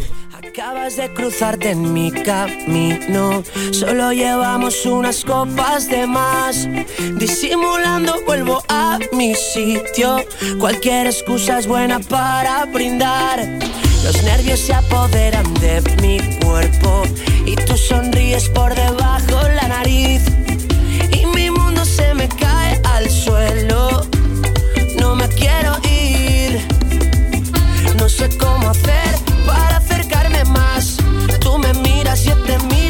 Acabas de cruzarte en mi camino, solo llevamos unas copas de más. Disimulando vuelvo a mi sitio, cualquier excusa es buena para brindar. Los nervios se apoderan de mi cuerpo y tú sonríes por debajo la nariz. Y mi mundo se me cae al suelo, no me quiero ir, no sé cómo hacer para Tú me miras y te miro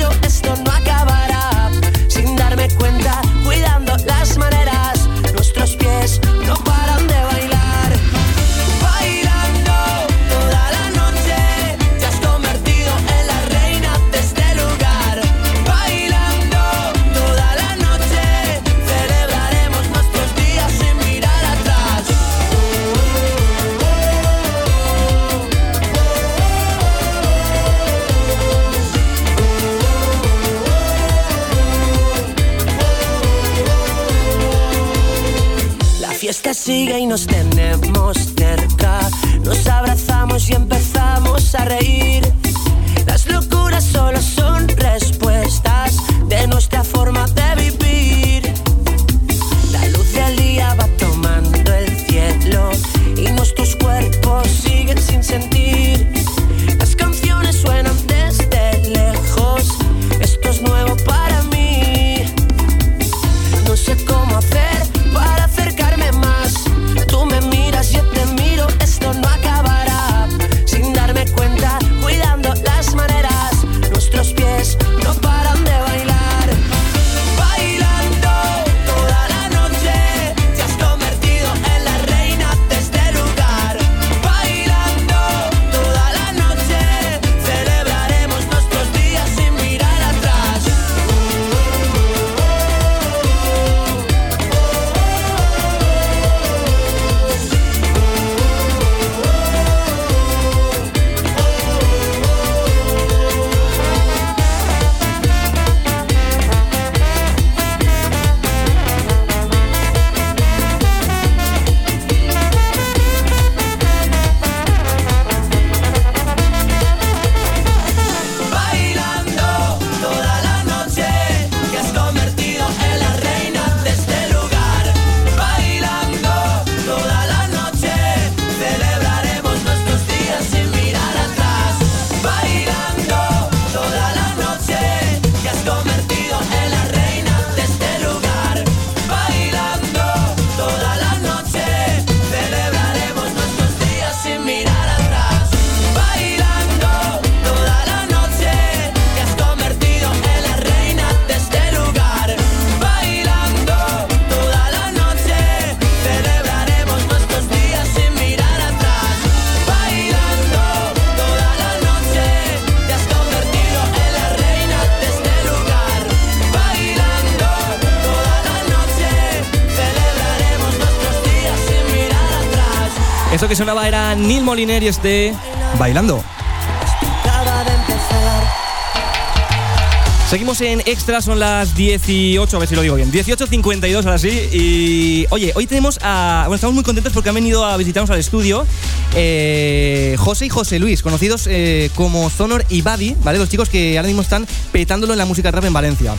sigue y nos tenemos cerca. Nos abrazamos y empezamos a reír. Las locuras solo son Neil Moliner y este Bailando. Seguimos en Extra, son las 18, a ver si lo digo bien. 18.52 ahora sí. Y oye, hoy tenemos a. Bueno, estamos muy contentos porque han venido a visitarnos al estudio eh, José y José Luis, conocidos eh, como Zonor y Buddy, ¿vale? Los chicos que ahora mismo están petándolo en la música rap en Valencia.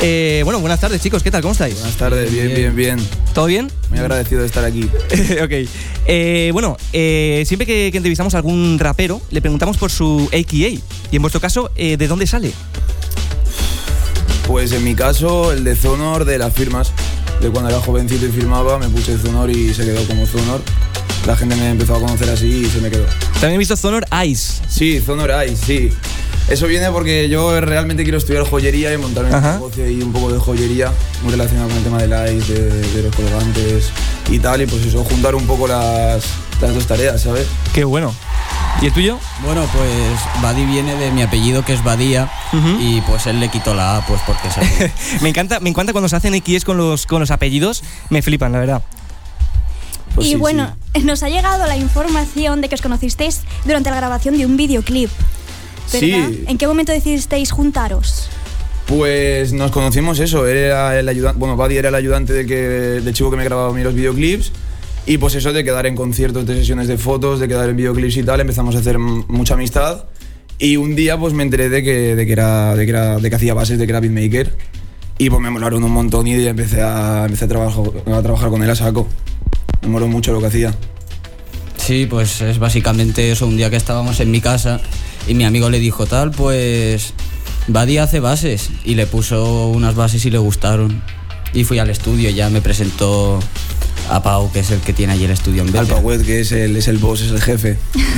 Eh, bueno, buenas tardes, chicos, ¿qué tal? ¿Cómo estáis? Buenas tardes, bien, bien, bien. ¿Todo bien? Muy agradecido de estar aquí. ok. Eh, bueno, eh, siempre que, que entrevistamos a algún rapero, le preguntamos por su AKA. Y en vuestro caso, ¿de dónde sale? Pues en mi caso, el de Zonor de las firmas. De cuando era jovencito y firmaba, me puse Zonor y se quedó como Zonor. La gente me empezó a conocer así y se me quedó. También he visto Zonor Ice. Sí, Zonor Ice, sí. Eso viene porque yo realmente quiero estudiar joyería y montarme un negocio y un poco de joyería, muy relacionado con el tema del ice, de, de los colgantes y tal. Y pues eso, juntar un poco las, las dos tareas, ¿sabes? Qué bueno. ¿Y el tuyo? Bueno, pues Badi viene de mi apellido que es Badía y pues él le quitó la A pues porque es me encanta, me encanta cuando se hacen X con los, con los apellidos, me flipan, la verdad. Pues y bueno, nos ha llegado la información de que os conocisteis durante la grabación de un videoclip. ¿Verdad? Sí. ¿En qué momento decidisteis juntaros? Pues nos conocimos eso, era el ayudante, bueno, Buddy era el ayudante del, que, del chico que me grababa a mí los videoclips y pues eso de quedar en conciertos, de sesiones de fotos, de quedar en videoclips y tal, empezamos a hacer mucha amistad y un día pues me enteré de que, de que, era, de que, era, de que hacía bases, de que era beatmaker y pues me molaron un montón y empecé a, empecé a, trabajar, a trabajar con él a saco. Me moló mucho lo que hacía. Sí, pues es básicamente eso, un día que estábamos en mi casa y mi amigo le dijo tal, pues Badi hace bases y le puso unas bases y le gustaron. Y fui al estudio, ya me presentó a Pau, que es el que tiene allí el estudio en Al. Pauet, que es el, es el boss, es el jefe.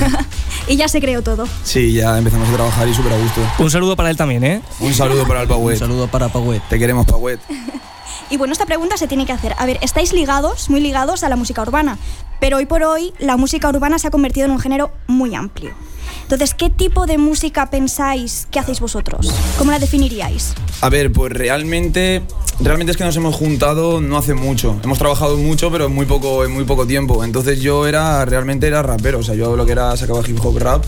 Y ya se creó todo. Sí, ya empezamos a trabajar y súper a gusto. Un saludo para él también, ¿eh? Un saludo para el Pauet. Un saludo para Pauet. Te queremos, Pauet. Y bueno, esta pregunta se tiene que hacer. A ver, estáis ligados, muy ligados a la música urbana, pero hoy por hoy la música urbana se ha convertido en un género muy amplio. Entonces, ¿qué tipo de música pensáis que hacéis vosotros? ¿Cómo la definiríais? A ver, pues realmente, realmente es que nos hemos juntado no hace mucho. Hemos trabajado mucho, pero en muy poco, en muy poco tiempo. Entonces yo era, realmente era rapero, o sea, yo lo que era sacaba hip hop rap.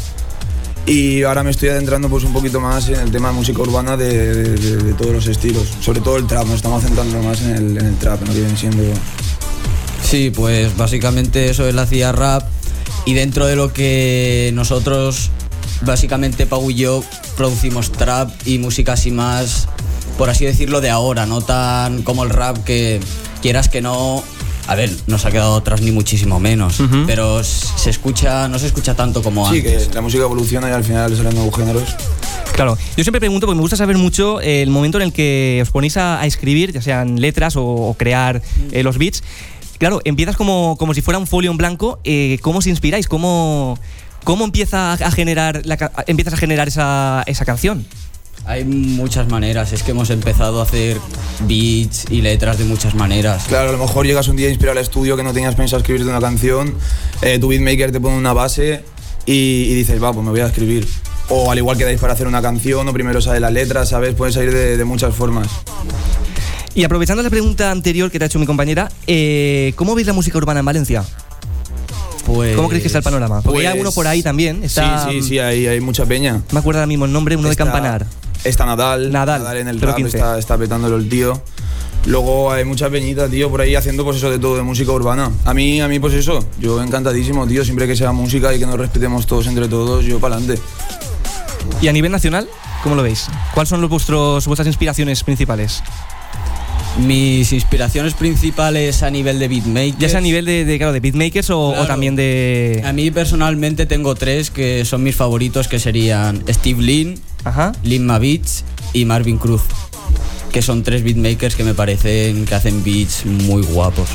Y ahora me estoy adentrando pues un poquito más en el tema de música urbana de, de- de- de todos los estilos. Sobre todo el trap, nos estamos centrando más en el, en el trap, en lo que viene siendo... Sí, pues básicamente eso, él hacía rap y dentro de lo que nosotros, básicamente Pau y yo, producimos trap y música así más, por así decirlo, de ahora, no tan como el rap que quieras que no... A ver, no se ha quedado atrás ni muchísimo menos, Ujú. pero se escucha, no se escucha tanto como Sí, antes. que la música evoluciona y al final salen nuevos géneros. Claro, yo siempre pregunto porque me gusta saber mucho el momento en el que os ponéis a, a escribir, ya sean letras o, o crear eh, los beats. Claro, empiezas como, como si fuera un folio en blanco. eh, ¿Cómo os inspiráis? ¿Cómo, cómo empieza a generar la empiezas a generar esa, esa canción? Hay muchas maneras, es que hemos empezado a hacer beats y letras de muchas maneras. Claro, a lo mejor llegas un día inspirado al estudio que no tenías pensado escribirte una canción, eh, tu beatmaker te pone una base y, y dices, va, pues me voy a escribir. O al igual que dais para hacer una canción, o primero sale la letra, ¿sabes? Puede salir de, de muchas formas. Y aprovechando la pregunta anterior que te ha hecho mi compañera, eh, ¿cómo veis la música urbana en Valencia? Pues... ¿Cómo creéis que está el panorama? Porque hay Pues- alguno por ahí también. Está, Sí, sí, sí, hay, hay mucha peña. Me acuerdo ahora mismo el nombre, uno Está- de Campanar. Está Nadal, Nadal, en el rap 15. está, está petándolo el tío. Luego hay mucha peñita, tío, por ahí haciendo pues eso de todo, de música urbana. A mí, a mí pues eso, yo encantadísimo, tío, siempre que sea música y que nos respetemos todos entre todos, yo para adelante. Y a nivel nacional, ¿cómo lo veis? ¿Cuáles son los vuestros, vuestras inspiraciones principales? Mis inspiraciones principales a nivel de beatmakers. Ya sea a nivel de, de, claro, de beatmakers o, también de. A mí personalmente tengo tres que son mis favoritos, que serían Steve Lin, Lin Beats y Marvin Cruz. Que son tres beatmakers que me parecen que hacen beats muy guapos.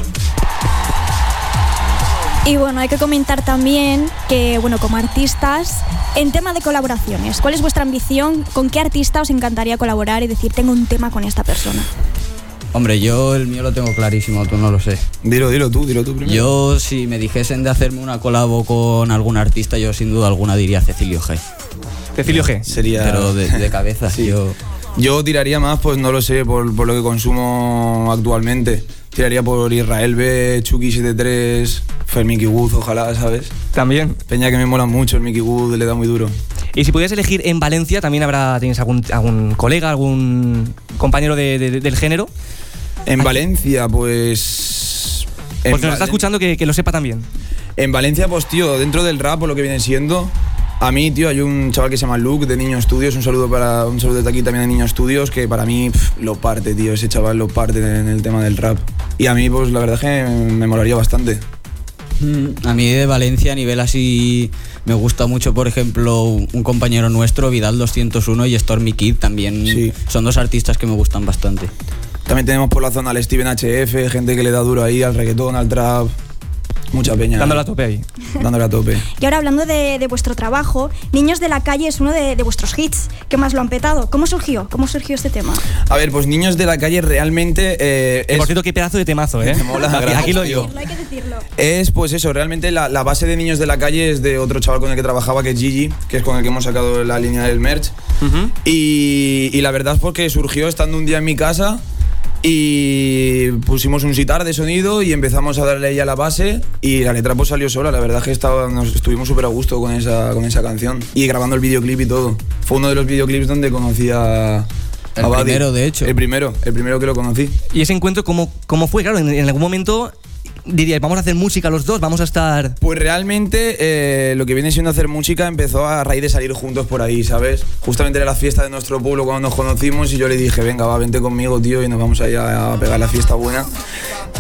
Y bueno, hay que comentar también que, bueno, como artistas, en tema de colaboraciones, ¿cuál es vuestra ambición? ¿Con qué artista os encantaría colaborar y decir, tengo un tema con esta persona? Hombre, yo el mío lo tengo clarísimo, tú no lo sé. Dilo, dilo tú, dilo tú primero. Yo, si me dijesen de hacerme una colabo con algún artista, yo sin duda alguna diría Cecilio G. Cecilio G. Sería... Pero de, de cabeza, Sí. yo... Yo tiraría más, pues no lo sé, por, por lo que consumo actualmente. tiraría por Israel B, Chucky 73, Fermiki Wood, ojalá, ¿sabes? También. Peña que me mola mucho, el Mickey Wood le da muy duro. Y si pudieras elegir en Valencia, también habrá, tienes algún, algún colega, algún compañero de- de- del género. En Valencia, pues. en Porque nos está Valen- escuchando que, que lo sepa también. En Valencia, pues tío, dentro del rap, por lo que viene siendo, a mí, tío, hay un chaval que se llama Luke de Niño Estudios, un saludo para un saludo desde aquí también de Niño Estudios, que para mí pf, lo parte, tío, ese chaval lo parte en el tema del rap. Y a mí, pues la verdad es que me molaría bastante. Mm, A mí de Valencia a nivel así me gusta mucho, por ejemplo, un compañero nuestro, Vidal 201 y Stormy Kid también son dos artistas que me gustan bastante. También tenemos por la zona al Steven HF, gente que le da duro ahí al reggaetón, al trap. Mucha peña. Dándole a tope ahí. Dándole a tope. Y ahora hablando de, de vuestro trabajo, Niños de la Calle es uno de, de vuestros hits que más lo han petado. ¿Cómo surgió? ¿Cómo surgió este tema? A ver, pues Niños de la Calle realmente eh, es, Por cierto, qué pedazo de temazo, ¿eh? mola, aquí, aquí lo digo. Hay que decirlo. es pues eso, realmente la, la base de Niños de la Calle es de otro chaval con el que trabajaba, que es Gigi, que es con el que hemos sacado la línea del merch. y, y la verdad es porque surgió estando un día en mi casa y pusimos un sitar de sonido y empezamos a darle ahí a la base y la letra pues salió sola. La verdad es que estaba, nos estuvimos súper a gusto con esa, con esa canción y grabando el videoclip y todo. Fue uno de los videoclips donde conocí a... El primero, de hecho. El primero, el primero que lo conocí. Y ese encuentro, ¿cómo, cómo fue? Claro, en, en algún momento diríais, vamos a hacer música los dos, vamos a estar... Pues realmente eh, lo que viene siendo hacer música empezó a raíz de salir juntos por ahí, ¿sabes? Justamente era la fiesta de nuestro pueblo cuando nos conocimos y yo le dije, venga, va, vente conmigo, tío, y nos vamos allá a pegar la fiesta buena.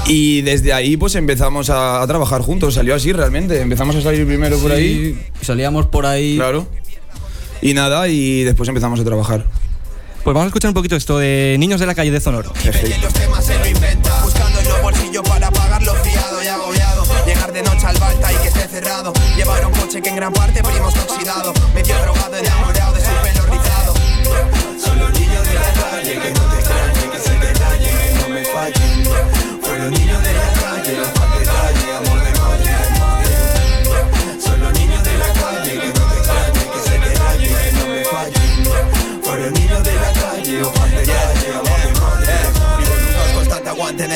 Y desde ahí pues empezamos a, a trabajar juntos, salió así realmente, empezamos a salir primero por Sí, ahí. Salíamos por ahí. Claro. Y nada, y después empezamos a trabajar. Pues vamos a escuchar un poquito esto de Niños de la Calle de Sonoro. Los Que en gran parte primos oxidado. Medio drogado,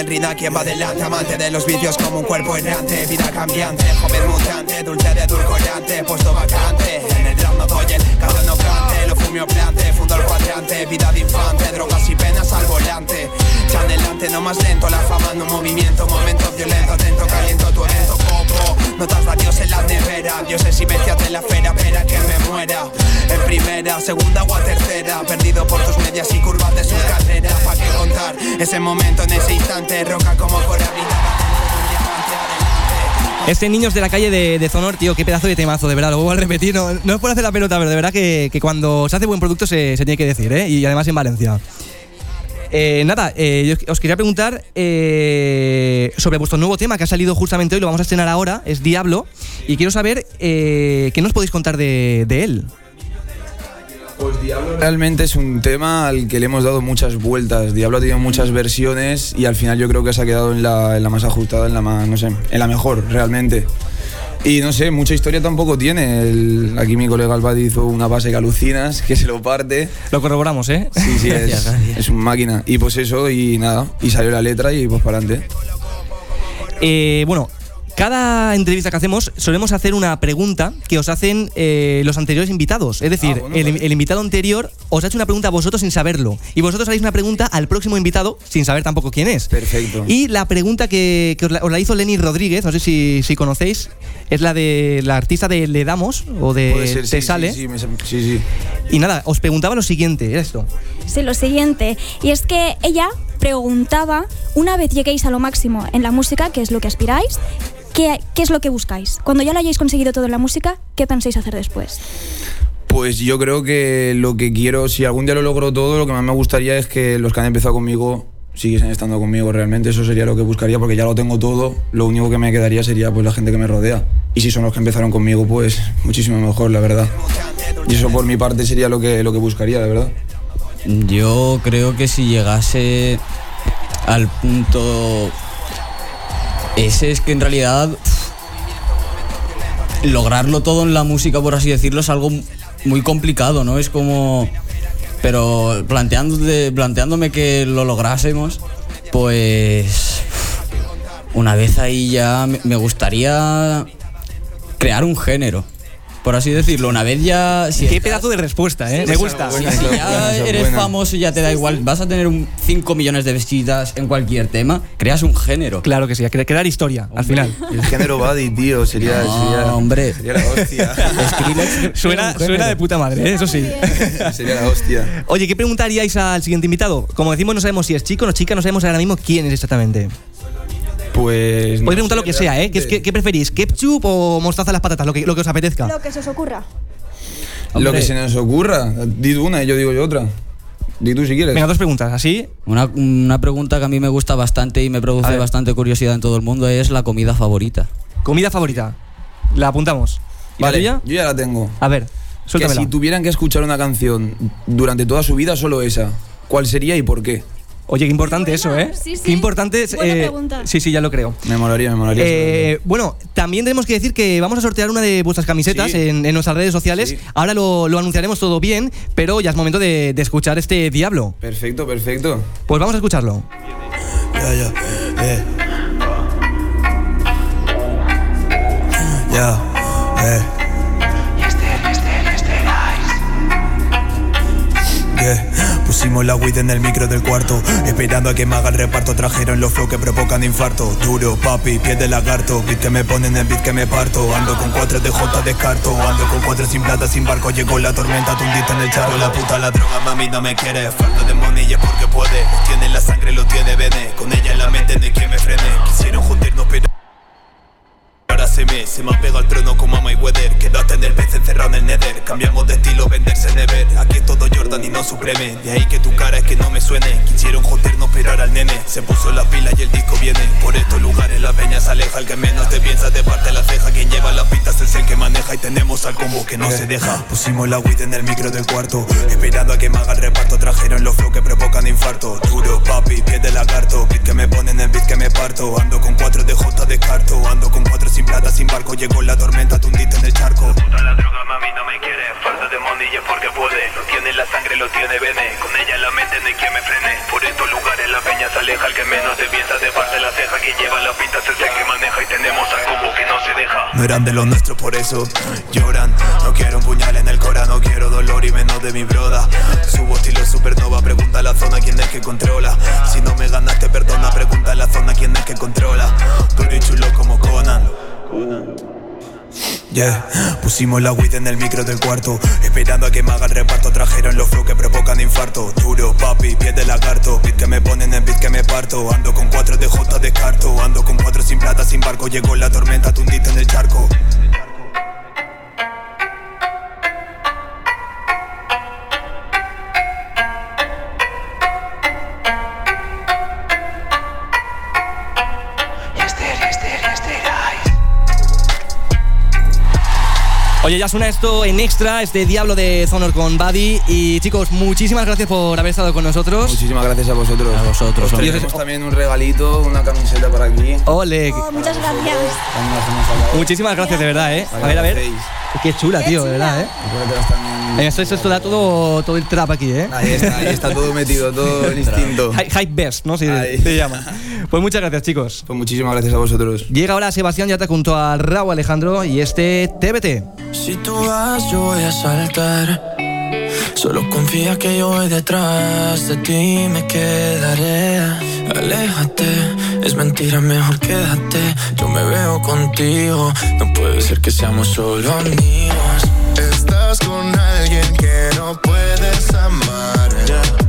el rida quien va adelante Amante de los vicios como un cuerpo errante Vida cambiante, joven mutante Dulce de edulcorante, puesto vacante En el rap no doy el cabrón no cante Lo fumio plante, fundo el cuadrante Vida de infante, drogas y penas al volante. Ya adelante, no más lento La fama no movimiento, momentos violentos Atento, caliento tu evento, poco Notas a Dios en la nevera Dioses y bestias de la fera Espera que me muera. En primera, segunda o a tercera Perdido por tus medias y curvas de sus carreras Ese momento en ese instante Roca como por Este Niños de la Calle de, de Sonor, tío, qué pedazo de temazo, de verdad, lo vuelvo a repetir. No, no es por hacer la pelota, pero de verdad que, que cuando se hace buen producto se, tiene que decir, ¿eh? Y además en Valencia. Eh, nada, eh, yo os quería preguntar eh, sobre vuestro nuevo tema que ha salido justamente hoy, lo vamos a estrenar ahora, es Diablo, y quiero saber qué nos podéis contar de, de él. Pues Diablo realmente es un tema al que le hemos dado muchas vueltas. Diablo ha tenido muchas versiones y al final yo creo que se ha quedado en la, en la más ajustada, en la más, no sé, en la mejor realmente. Y no sé, mucha historia tampoco tiene. El- aquí mi colega Albadi hizo una base que alucinas, que se lo parte. Lo corroboramos, ¿eh? Sí, sí, Gracias, es, gracias. es un máquina. Y pues eso, y nada, y salió la letra y pues para adelante. Eh, bueno, cada entrevista que hacemos solemos hacer una pregunta que os hacen eh, los anteriores invitados. Es decir, Ah, bueno, el, vale. el invitado anterior os ha hecho una pregunta a vosotros sin saberlo. Y vosotros haréis una pregunta al próximo invitado sin saber tampoco quién es. Perfecto. Y la pregunta que, que os, la, os la hizo Lenny Rodríguez, no sé si, si conocéis, es la de la artista de Le Damos o de Puede ser, Te sí, Sale. Sí, sí, me- sí, sí. Y nada, os preguntaba lo siguiente, era esto. Sí, lo siguiente. Y es que ella preguntaba, una vez lleguéis a lo máximo en la música, que es lo que aspiráis, ¿qué, qué es lo que buscáis? Cuando ya lo hayáis conseguido todo en la música, ¿qué pensáis hacer después? Pues yo creo que lo que quiero, si algún día lo logro todo, lo que más me gustaría es que los que han empezado conmigo siguiesen estando conmigo realmente. Eso sería lo que buscaría porque ya lo tengo todo. Lo único que me quedaría sería pues la gente que me rodea. Y si son los que empezaron conmigo, pues muchísimo mejor, la verdad. Y eso por mi parte sería lo que, lo que buscaría, la verdad. Yo creo que si llegase al punto ese es que en realidad lograrlo todo en la música, por así decirlo, es algo muy complicado, ¿no? Es como... Pero planteándote- planteándome que lo lográsemos, pues... una vez ahí ya me gustaría crear un género, por así decirlo. Una vez ya... Si Qué estás- pedazo de respuesta, ¿eh? Me gusta. si, si ya eres famoso ya te da igual, vas a tener 5 millones de visitas en cualquier tema, creas un género. Claro que sí, cre- crear historia, al final. El género Buddy, tío, sería, No, sería, hombre. sería la hostia. Suena, suena de puta madre, ¿eh? eso sí. sería la hostia. Oye, ¿qué preguntaríais al siguiente invitado? Como decimos, no sabemos si es chico o no chica, no sabemos ahora mismo quién es exactamente. Pues. Podéis preguntar lo que sea, ¿eh? ¿Qué, qué- qué preferís? ¿Ketchup o mostaza a las patatas? Lo que, lo que os apetezca. Lo que se os ocurra. Lo que se nos ocurra. Di tú una y yo digo yo otra. Di tú si quieres. Venga, dos preguntas, ¿así? Una, una pregunta que a mí me gusta bastante y me produce bastante curiosidad en todo el mundo es la comida favorita. Comida favorita. La apuntamos. ¿Y Vale, la tuya? yo ya la tengo. A ver, Que suéltamela. si tuvieran que escuchar una canción durante toda su vida, solo esa, ¿cuál sería y por qué? Oye, qué importante eso, ¿eh? sí, sí. Qué importante es. Buena eh, pregunta. sí, sí, ya lo creo. Me molaría, me molaría. Eh, bueno, también tenemos que decir que vamos a sortear una de vuestras camisetas Sí. en, en nuestras redes sociales. Ahora lo, lo anunciaremos todo bien, pero ya es momento de, de escuchar este Diablo. Perfecto, perfecto. Pues vamos a escucharlo. Ya, ya, eh. Ya, eh. Pusimos la weed en el micro del cuarto Esperando a que me haga el reparto. Trajeron los flow que provocan infarto. Duro, papi, pie de lagarto. Beat que me ponen el beat que me parto. Ando con cuatro de J descarto. Ando con cuatro sin plata, sin barco. Llegó la tormenta, tundita en el charco La puta la droga, mami, no me quiere. Falta de money porque puede. Tiene en la sangre, lo tiene bene Con ella en la mente, no hay quien me frene. Quisieron juntarnos pero Se me, pegado al trono con Mama y Weather Quédate en el pez encerrado en el nether. Cambiamos de estilo, venderse never. Aquí es todo Jordan y no Supreme. De ahí que tu cara es que no me suene. Quisieron jodernos pero ahora el nene. Se puso la pila y el disco viene. Por estos lugares la peña se aleja. El que menos te piensa te parte la ceja. Quien lleva las pistas es el que maneja. Y tenemos al combo que no se deja. Pusimos la weed en el micro del cuarto. Esperando a que me haga el reparto. Trajeron los flow que provocan infarto. Duro, papi, pie de lagarto. Beat que me ponen el beat que me parto. Ando con cuatro de J descarto. Ando con cuatro sin plata, sin barco Llegó la tormenta, tundita en el charco. Puta la droga, mami, no me quiere. Falta de es porque puede. Lo tiene en la sangre, lo tiene bene. Con ella la mente no hay quien me frene. Por estos lugares la peña se aleja. El que menos te piensa te parte la ceja Quien lleva las pistas es el que maneja. Y tenemos al combo que no se deja. No eran de los nuestros, por eso lloran. No quiero un puñal en el cora No quiero dolor y menos de mi broda. Subo estilo supernova Pregunta a la zona quién es que controla Si no me ganaste, perdona Pregunta a la zona quién es que controla Duro y chulo como Conan Yeah, pusimos la weed en el micro del cuarto Esperando a que me haga el reparto. Trajeron los flow que provocan infarto. Duro, papi, pie de lagarto. Beat que me ponen en beat que me parto. Ando con cuatro de J descarto. Ando con cuatro sin plata, sin barco. Llegó la tormenta, tundita en el charco Oye, ya suena esto en extra, este Diablo de Zonor con Buddy. Y chicos, muchísimas gracias por haber estado con nosotros. Muchísimas gracias a vosotros. A vosotros. Os también un regalito, una camiseta para aquí. Ole, Oh, muchas gracias. Muchísimas gracias de verdad, ¿eh? A ver, a ver. Qué chula, tío, de verdad, ¿eh? También. Esto, esto, esto da todo, todo el trap aquí, ¿eh? Ahí está, ahí está todo metido, todo el instinto. Hy- Hype Best, ¿no? Se, Ahí. se llama. Pues muchas gracias, chicos. Pues muchísimas gracias a vosotros. Llega ahora Sebastián Yata junto a Raúl Alejandro y este TBT. Si tú vas, yo voy a saltar. Solo confía que yo voy detrás de ti me quedaré. Aléjate, es mentira, mejor quédate. Yo me veo contigo, no puede ser que seamos solo amigos. Estás con alguien que no puedes amar.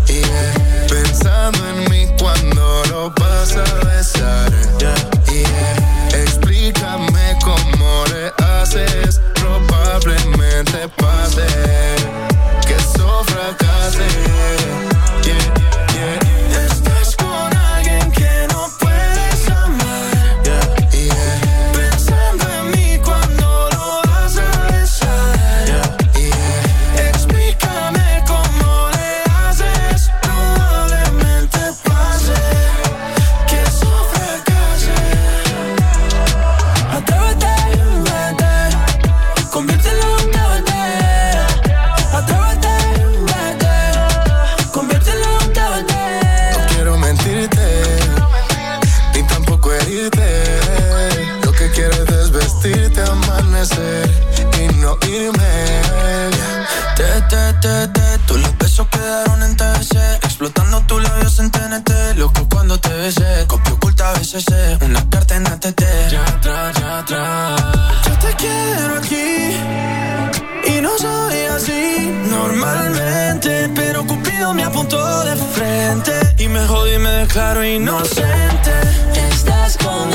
Yeah. Pensando en mí cuando lo vas a besar. Yeah. Explícame cómo le haces. Probablemente pase que eso fracase. cuando te besé. Copia oculta a veces una carta en ATT. Ya atrás, ya atrás. Yo te quiero aquí y no soy así normalmente. Pero Cupido me apuntó de frente y me jodí y me declaro inocente. Estás con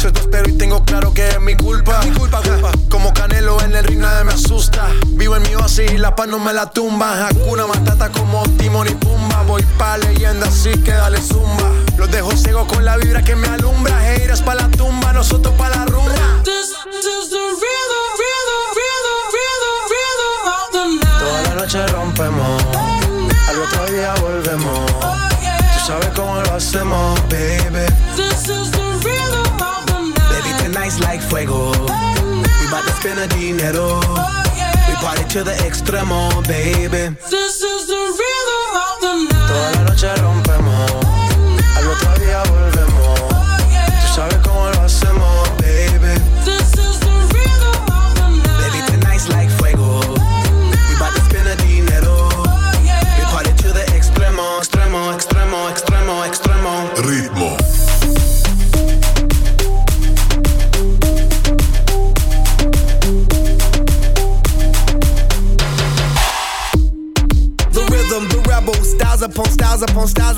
Soy y tengo claro que es mi culpa. Mi culpa, culpa. Como Canelo en el ring nadie me asusta. Vivo en mi oasis y la paz no me la tumba. Hakuna Matata como Timon y Pumba. Voy pa' leyenda así que dale zumba. Los dejo ciegos con la vibra que me alumbra. Heiras pa' la tumba, nosotros pa' la rumba. This, is the rhythm, rhythm, rhythm, rhythm, of the night. Toda la noche rompemos. Al otro día volvemos. Oh, Tú sabes cómo lo hacemos, baby. This is the rhythm. like fuego. Oh. We bout to spend a dinero. We party to the extremo, baby. This is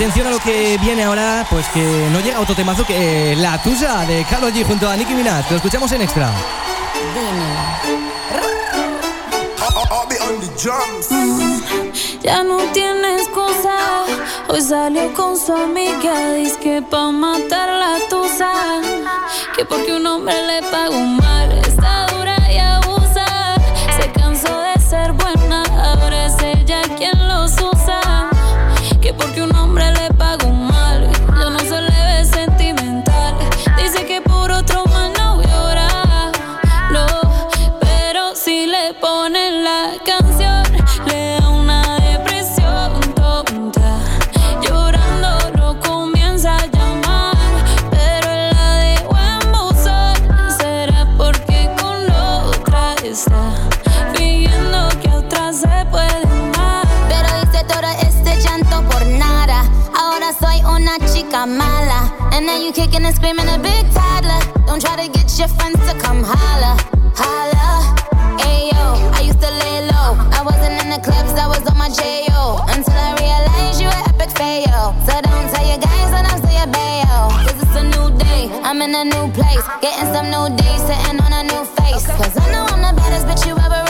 Atención a lo que viene ahora, pues que no llega otro temazo que La Tusa de Carlos G junto a Nicki Minaj. Lo escuchamos en extra. Ya no tiene excusa. Hoy salió con su amiga. Dice que pa' matar la tusa. Que porque un hombre le pagó mal. And screaming a big toddler. Don't try to get your friends to come holla. Holla. Ayo, I used to lay low. I wasn't in the clubs, I was on my J.O. Until I realized you were epic fail. So don't tell your guys and I'll say your bayo. Cause it's a new day, I'm in a new place. Getting some new days, sitting on a new face. Cause I know I'm the baddest bitch you ever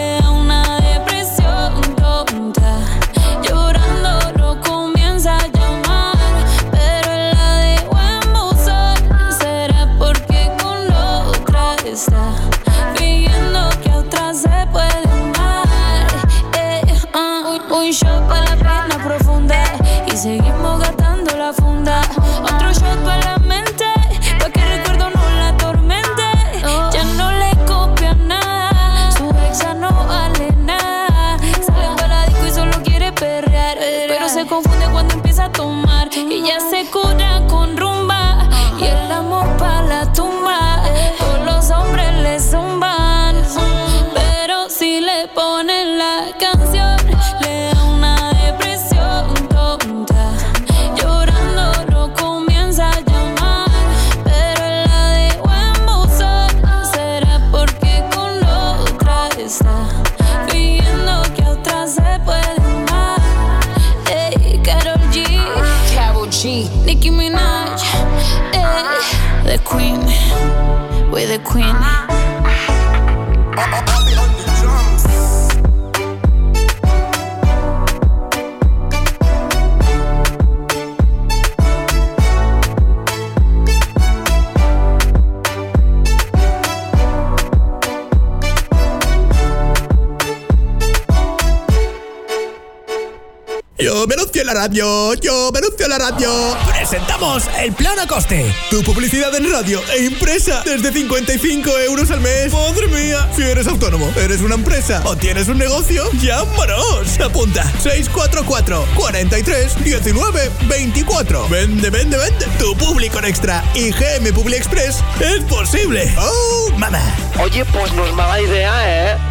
la radio, yo me anuncio en la radio. Presentamos el plan a coste. Tu publicidad en radio e impresa desde 55 euros al mes. Madre mía. Si eres autónomo, eres una empresa o tienes un negocio, llámanos. Apunta 644 43 19 24. Vende, vende, vende. Tu público en extra y GM Publi Express es posible. Oh, mamá. Oye, pues no es mala idea, ¿eh?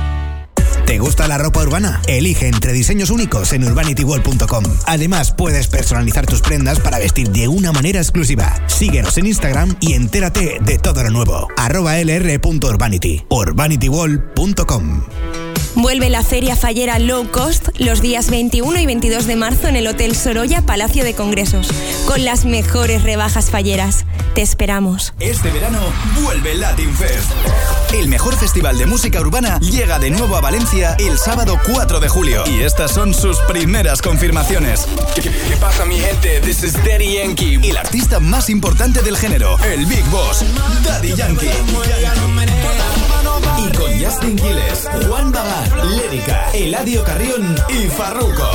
¿Te gusta la ropa urbana? Elige entre diseños únicos en urbanityworld.com. Además, puedes personalizar tus prendas para vestir de una manera exclusiva. Síguenos en Instagram y entérate de todo lo nuevo. Arroba lr.urbanity. urbanityworld.com. Vuelve la feria fallera low cost los días 21 y 22 de marzo en el Hotel Sorolla Palacio de Congresos, con las mejores rebajas falleras. Te esperamos. Este verano vuelve Latin Fest. El mejor festival de música urbana llega de nuevo a Valencia el sábado 4 de julio. Y estas son sus primeras confirmaciones. ¿Qué, qué pasa mi gente? This is Daddy Yankee. El artista más importante del género, el Big Boss, Daddy Yankee. Con Justin Quiles, Juan Lérica, Eladio Carrión y Farruko.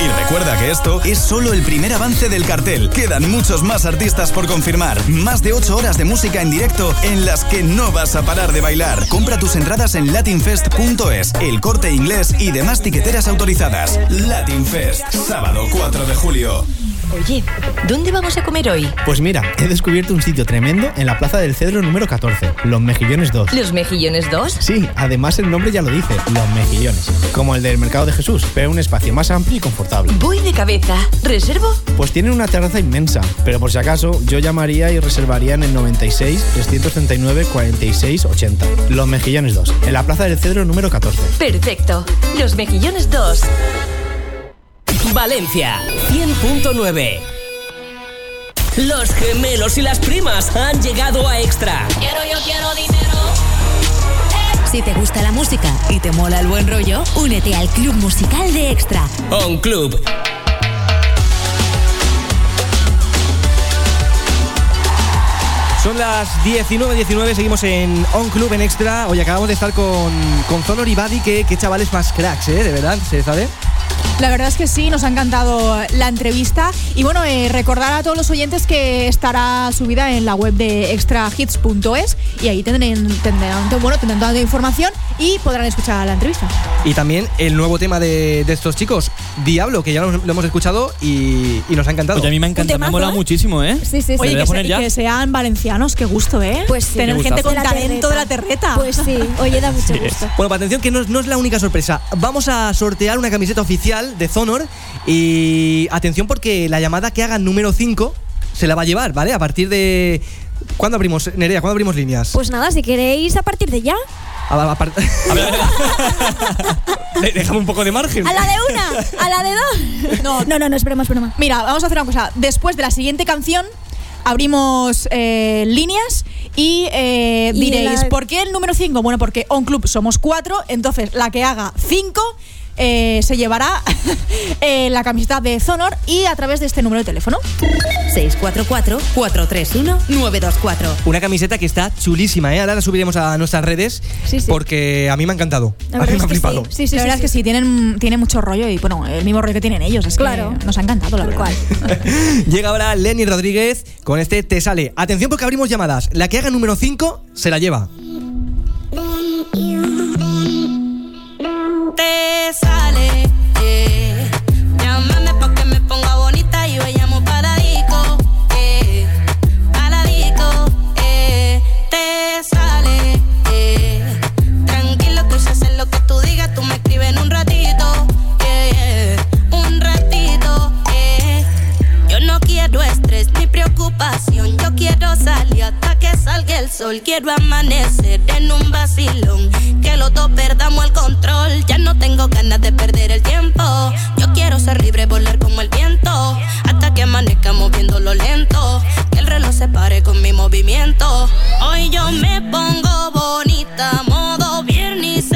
Y recuerda que esto es solo el primer avance del cartel. Quedan muchos más artistas por confirmar. Más de 8 horas de música en directo en las que no vas a parar de bailar. Compra tus entradas en latinfest.es, el corte inglés y demás tiqueteras autorizadas. Latin Fest, sábado 4 de julio. Oye, ¿dónde vamos a comer hoy? Pues mira, he descubierto un sitio tremendo en la Plaza del Cedro número 14, Los Mejillones 2. ¿Los Mejillones 2? Sí, además el nombre ya lo dice, Los Mejillones. Como el del Mercado de Jesús, pero un espacio más amplio y confortable. Voy de cabeza. ¿Reservo? Pues tienen una terraza inmensa, pero por si acaso yo llamaría y reservaría en el 96 339 46 80. Los Mejillones 2, en la Plaza del Cedro número 14. Perfecto. Los Mejillones 2. Valencia 100.9 Los gemelos y las primas han llegado a Extra. Quiero, yo quiero dinero. Si te gusta la música y te mola el buen rollo, únete al club musical de Extra. On Club. Son las 19.19, seguimos en On Club en Extra. Hoy acabamos de estar con, con Zonor y Buddy, que, que chavales más cracks, ¿eh? De verdad, ¿se sabe? La verdad es que sí, nos ha encantado la entrevista. Y bueno, eh, recordar a todos los oyentes que estará subida en la web de extrahits.es y ahí tendrán, tendrán, bueno, tendrán toda la información y podrán escuchar la entrevista. Y también el nuevo tema de, de estos chicos, Diablo, que ya lo, lo hemos escuchado y, y nos ha encantado. Oye, a mí me ha encantado, me ha molado muchísimo, ¿eh? Sí, sí, sí. Oye, que, se- sean valencianos, qué gusto, ¿eh? Pues sí. Tener gente con talento de la terreta. Pues sí, oye, da mucho Sí. gusto. Bueno, pues atención que no, no es la única sorpresa. Vamos a sortear una camiseta oficial de Zonor y atención porque la llamada que haga número 5 se la va a llevar, ¿vale? A partir de... ¿Cuándo abrimos, Nerea? ¿Cuándo abrimos líneas? Pues nada, si queréis a partir de ya, A- a par- De- Déjame un poco de margen. a la de una, a la de dos. No, no, no, no es broma, es broma. Mira, vamos a hacer una cosa. Después de la siguiente canción, abrimos eh, líneas y eh, Y diréis, la- ¿por qué el número 5? Bueno, porque On Club somos cuatro, entonces la que haga 5 se llevará eh, la camiseta de Zonor y a través de este número de teléfono. 644-431-924. Una camiseta que está chulísima, ¿eh? Ahora la subiremos a nuestras redes Sí, sí. porque a mí me ha encantado. La a mí me es ha flipado. sí. Sí, sí, la sí, verdad sí. es que sí, tienen, tienen mucho rollo y bueno, el mismo rollo que tienen ellos. Es Claro. que nos ha encantado, la verdad. Llega ahora Lenny Rodríguez con este Te sale. Atención porque abrimos llamadas. La que haga número 5 se la lleva. Te sale. eh. Llámame pa' que me ponga bonita y vayamos para disco, eh. Para disco, eh. Te sale. eh. Tranquilo se hace lo que tú digas, tú me escribes en un ratito, yeah, yeah. Un ratito. No quiero estrés ni preocupación. Yo quiero salir hasta que salga el sol. Quiero amanecer en un vacilón. Que los dos perdamos el control. Ya no tengo ganas de perder el tiempo. Yo quiero ser libre, volar como el viento. Hasta que amanezca moviéndolo lento. Que el reloj se pare con mi movimiento. Hoy yo me pongo bonita. Modo viernes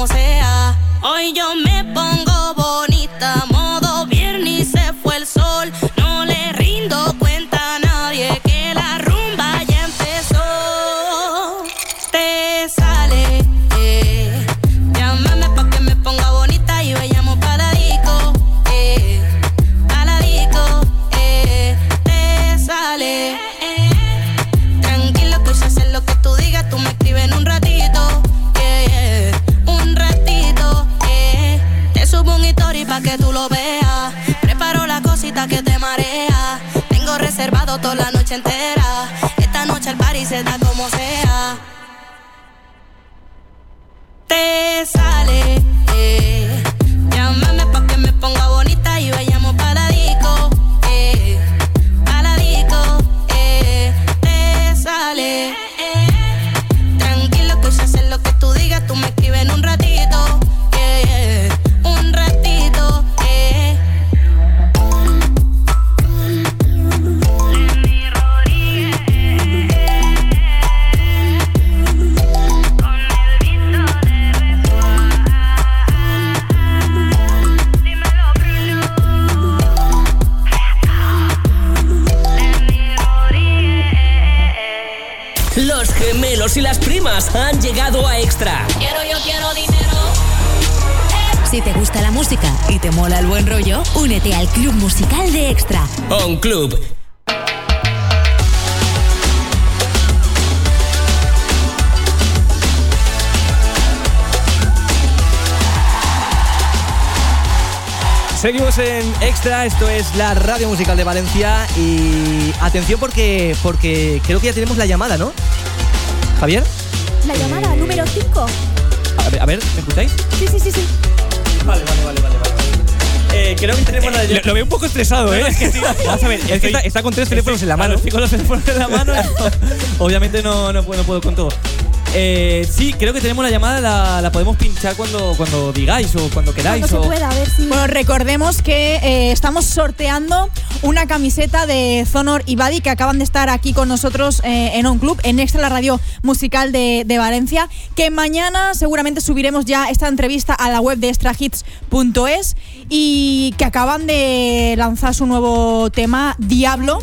como sea. Hoy yo me Extra, esto es la radio musical de Valencia y atención porque, porque creo que ya tenemos la llamada, ¿no? Javier, La llamada número 5. A ver, a ver, ¿me escucháis? Sí, sí, sí, sí. Vale, vale, vale, vale. Eh, creo que tenemos la lo, lo veo un poco estresado, ¿eh? Es que sí, Vamos a ver, es que está, está con tres teléfonos en la mano. Estoy con los teléfonos en la mano. Obviamente no, no, puedo, no puedo con todo. Eh, sí, creo que tenemos la llamada, la, la podemos pinchar cuando, cuando digáis o cuando queráis. Cuando se pueda, a ver si. Bueno, recordemos que eh, estamos sorteando una camiseta de Zonor y Buddy que acaban de estar aquí con nosotros eh, en On Club, en Extra, la radio musical de, de Valencia. Que mañana seguramente subiremos ya esta entrevista a la web de extrahits.es y que acaban de lanzar su nuevo tema, Diablo,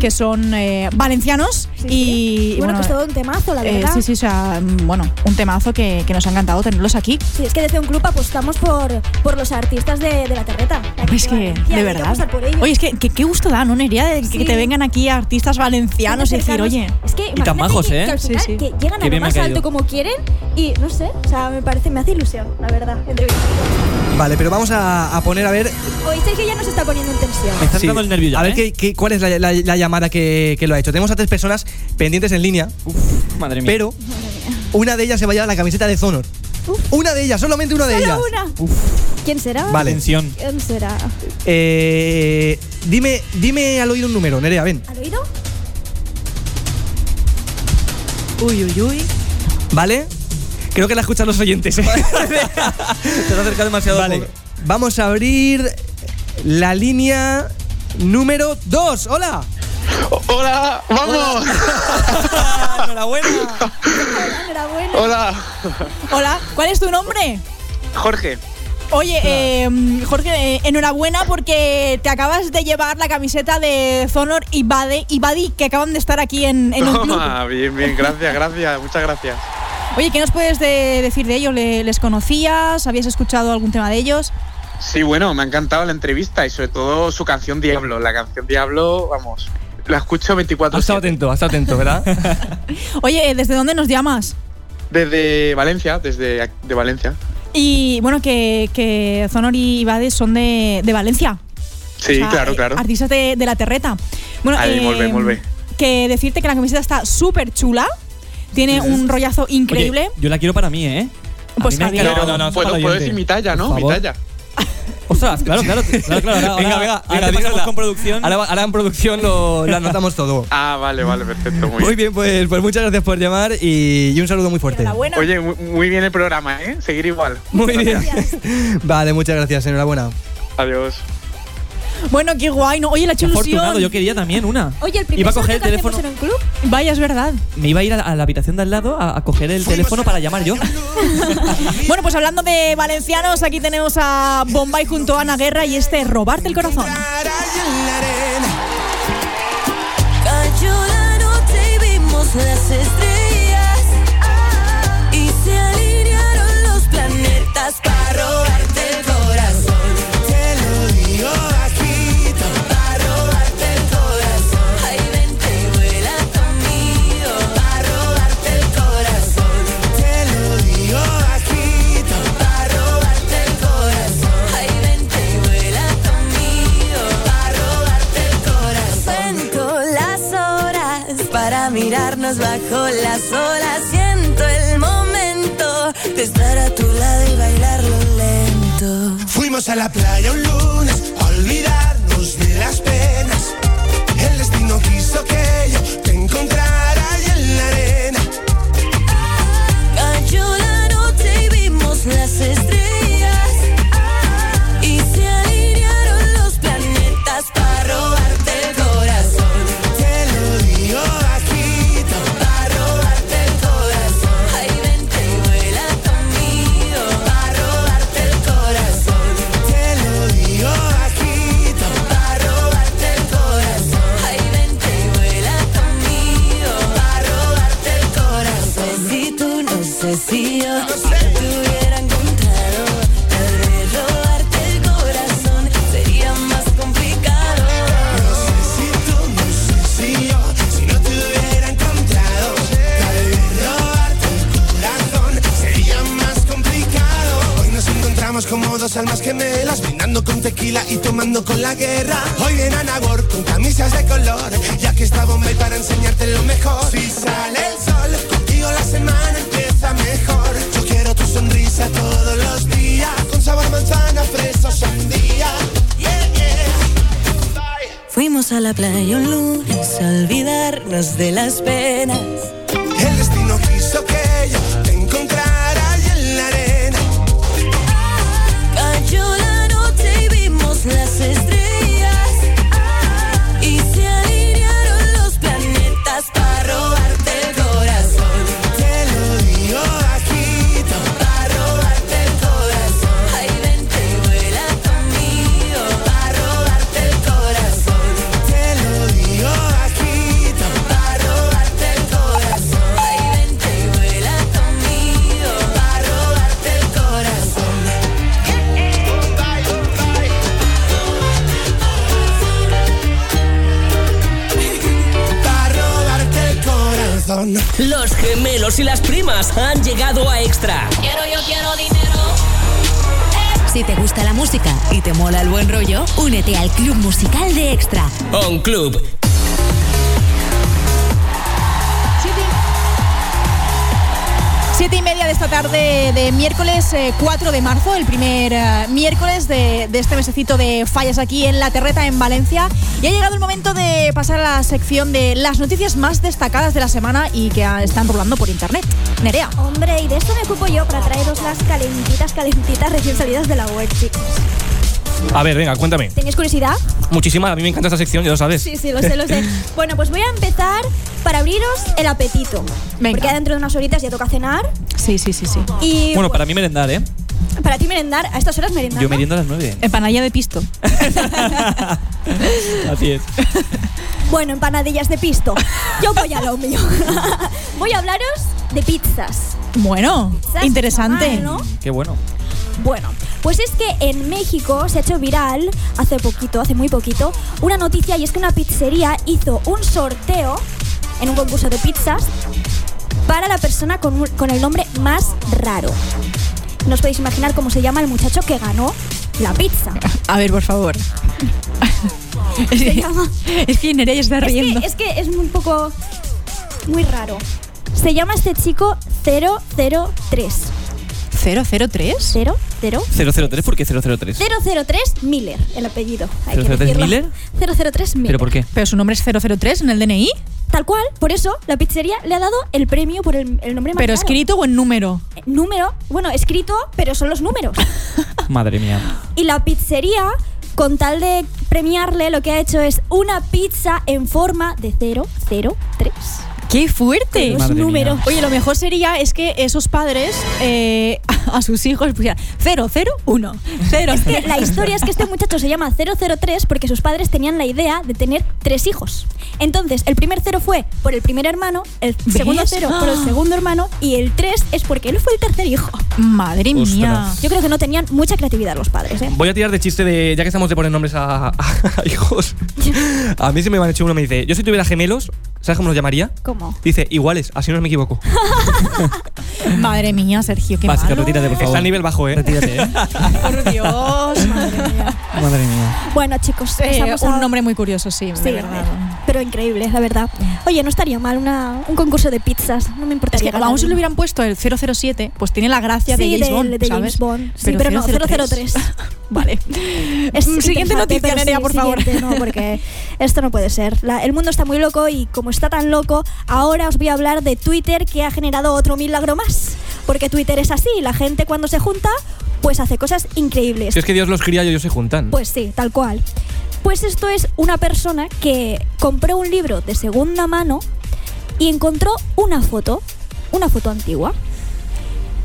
que son eh, valencianos. y, y Bueno, que es todo un temazo, la eh, verdad. sí, sí, o sea, bueno, un temazo que, que nos ha encantado tenerlos aquí. Sí, es que desde un club apostamos por, por los artistas de, de la terreta. Es que, de verdad. Oye, es que, que- qué gusto da, ¿no, Nerea? De que, Sí. que te vengan aquí artistas valencianos y decir, oye. Es que Y tan majos, que, ¿eh? que al Sí, final sí. que llegan a lo más alto como quieren y no sé, o sea, me parece, me hace ilusión, la verdad. entrevistar. Vale, pero vamos a, a poner a ver. Hoy Sergio ya nos está poniendo en tensión. Me está sí, entrando el nervio ya. a ver ¿eh? qué, qué- cuál es la, la- la llamada que, que lo ha hecho. Tenemos a tres personas pendientes en línea, Madre mía. pero una de ellas se va a llevar la camiseta de Zonor. Una de ellas, solamente una de ellas. Una. ¿Quién será? Vale. Atención. ¿Quién será? Eh, dime, dime al oído un número, Nerea, ven. ¿Al oído? Uy, uy, uy. ¿Vale? Creo que la escuchan los oyentes. ¿eh? Te has acercado demasiado. vale. poco. Vamos a abrir la línea número 2. ¡Hola! Hola, vamos. Enhorabuena. Enhorabuena. Hola, Hola, ¿cuál es tu nombre? Jorge. Oye, eh, Jorge, eh, enhorabuena porque te acabas de llevar la camiseta de Zonor y Buddy, y Buddy que acaban de estar aquí en, en un club. Ah, bien, bien, gracias, gracias, muchas gracias. Oye, ¿qué nos puedes de- decir de ellos? ¿Le- ¿Les conocías? ¿Habías escuchado algún tema de ellos? Sí, bueno, me ha encantado la entrevista y sobre todo su canción Diablo. La canción Diablo, vamos, la escucho 24 Has estado atento, has estado atento, ¿verdad? Oye, ¿desde dónde nos llamas? Desde Valencia, desde de Valencia. Y bueno, que, que Zonor y Buddy son de, de Valencia. Sí, O sea, claro, eh, claro. Artistas de, de la terreta. Bueno, Ahí, bé, molt bé. que decirte que la camiseta está súper chula. Tiene un rollazo increíble. Oye, yo la quiero para mí, ¿eh? A Pues mí me No, no, no, puedo, decir mi talla, ¿no? Mi talla. Ostras, claro, claro, claro, claro. Ahora, venga, venga, ahora venga, te con producción. Ahora, ahora en producción lo, lo anotamos todo. Ah, vale, vale, perfecto, muy, Muy bien. pues, pues muchas gracias por llamar y, y un saludo muy fuerte. Enhorabuena. Oye, muy, muy bien el programa, ¿eh? Seguir igual. Muy bien. Vale, muchas gracias, enhorabuena. Adiós. Bueno, qué guay. ¿no? Oye, la Qué ilusión. afortunado, yo quería también una. Oye, el primer Iba a coger el que teléfono. en un club. Vaya, es verdad. Me iba a ir a, a la habitación de al lado a, a coger el teléfono para llamar yo. Bueno, pues hablando de valencianos, aquí tenemos a Bombay junto a Ana Guerra y este Robarte el corazón. Cayó la noche y vimos las estrellas bajo las olas. Siento el momento de estar a tu lado y bailarlo lento. Fuimos a la playa un lunes a olvidarnos de las penas. El destino quiso que yo te encontrara almas gemelas, brindando con tequila y tomando con la guerra. Hoy viene Anagor con camisas de color, ya que está Bombay para enseñarte lo mejor. Si sale el sol, contigo la semana empieza mejor. Yo quiero tu sonrisa todos los días, con sabor manzana, fresa sandía. Yeah, yeah. Fuimos a la playa un lunes a olvidarnos de las penas. Los gemelos y las primas han llegado a Extra. Quiero, yo quiero dinero. Si te gusta la música y te mola el buen rollo, únete al Club Musical de Extra. On Club. Siete y media de esta tarde de miércoles eh, 4 de marzo, el primer eh, miércoles de, de este mesecito de fallas aquí en La Terreta, en Valencia. Y ha llegado el momento de pasar a la sección de las noticias más destacadas de la semana y que están rolando por internet. Nerea. Hombre, y de esto me ocupo yo para traeros las calentitas, calentitas recién salidas de la web, chicos. A ver, venga, cuéntame. ¿Tenéis curiosidad? Muchísima, a mí me encanta esta sección, ya lo sabes. Sí, sí, lo sé, lo sé. Bueno, pues voy a empezar para abriros el apetito. Venga. Porque dentro de unas horitas ya toca cenar. Sí, sí, sí, sí. Y Bueno, para mí merendar, ¿eh? para ti merendar, a estas horas merendar. Yo meriendo a las 9. Empanadilla de pisto. Así es. Bueno, empanadillas de pisto. Yo voy a lo mío. voy a hablaros de pizzas. Bueno, Pizzas, interesante. chaval, ¿no? Qué bueno. Bueno, pues es que en México se ha hecho viral hace poquito, hace muy poquito, una noticia y es que una pizzería hizo un sorteo en un concurso de pizzas para la persona con, el nombre más raro. No os podéis imaginar cómo se llama el muchacho que ganó la pizza. A ver, por favor. es, Se que, llama- es que Nerea ya está Es riendo. que, es que es un poco muy raro. Se llama este chico 003. ¿003? 0, 0, 003, ¿por qué 003? 003 Miller, el apellido. Hay que 003 decirlo. Miller? 003 Miller. ¿Pero por qué? ¿Pero su nombre es 003 en el DNI? Tal cual, por eso la pizzería le ha dado el premio por el, el nombre más ¿Pero escrito o en número? Eh, Número, bueno, escrito, pero son los números. Madre mía. y la pizzería, con tal de premiarle, lo que ha hecho es una pizza en forma de 003. ¡Qué fuerte! Los números. Oye, lo mejor sería es que esos padres eh, a sus hijos pusieran 001. Cero, Es que la historia es que este muchacho se llama 003 porque sus padres tenían la idea de tener tres hijos. Entonces, el primer cero fue por el primer hermano, el ¿Ves? segundo cero por el ¡Ah! segundo hermano y el 3 es porque él fue el tercer hijo. Madre mía. Yo creo que no tenían mucha creatividad los padres, ¿eh? Voy a tirar de chiste de. Ya que estamos de poner nombres a, a- a hijos. A mí se me han hecho uno me dice: Yo si tuviera gemelos, ¿Sabes cómo lo llamaría? ¿Cómo? Dice, iguales, así no me equivoco. Madre mía, Sergio, qué Básica, malo. retírate, por favor. Está a nivel bajo, ¿eh? Retírate, ¿eh? Por Dios, madre mía. Madre mía. Bueno, chicos, Eh, pasamos a- un nombre muy curioso, sí, Sí, de verdad. pero increíble, la verdad. Oye, no estaría mal una, un concurso de pizzas, no me Es importaría. que aún si le hubieran puesto el 007, pues tiene la gracia Sí, de James del- Bond, de ¿sabes? James Bond. Sí, pero no, 003. vale. Es Mm, siguiente interesante, noticia, pero Nerea, sí, por favor. siguiente, no, porque esto no puede ser. La- el mundo está muy loco y como está tan loco, ahora os voy a hablar de Twitter que ha generado otro milagro más. Porque Twitter es así, la gente cuando se junta, pues hace cosas increíbles. Si es que Dios los cría y ellos se juntan. Pues sí, tal cual. Pues esto es una persona que compró un libro de segunda mano y encontró una foto, una foto antigua,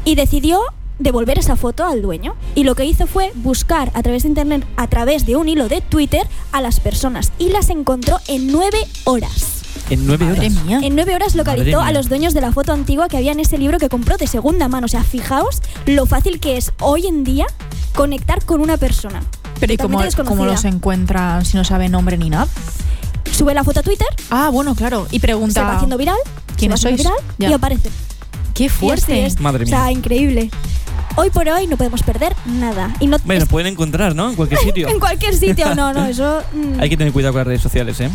y decidió devolver esa foto al dueño. Y lo que hizo fue buscar a través de internet, a través de un hilo de Twitter, a las personas y las encontró en nueve horas. En nueve Madre horas. mía. En nueve horas localizó a los dueños de la foto antigua que había en ese libro que compró de segunda mano. O sea, fijaos lo fácil que es hoy en día conectar con una persona. Pero ¿y cómo, los encuentran si no sabe nombre ni nada? Sube la foto a Twitter, Ah, bueno, claro. Y se pregunta. va haciendo viral, ¿Quiénes se va haciendo sois? viral Ya. y aparece. ¡Qué fuerte! es. Madre O sea, mía. increíble. Hoy por hoy no podemos perder nada. Y no Bueno, es- pueden encontrar, ¿no? En cualquier sitio. en cualquier sitio, no, no, eso mm, Hay que tener cuidado con las redes sociales, ¿eh?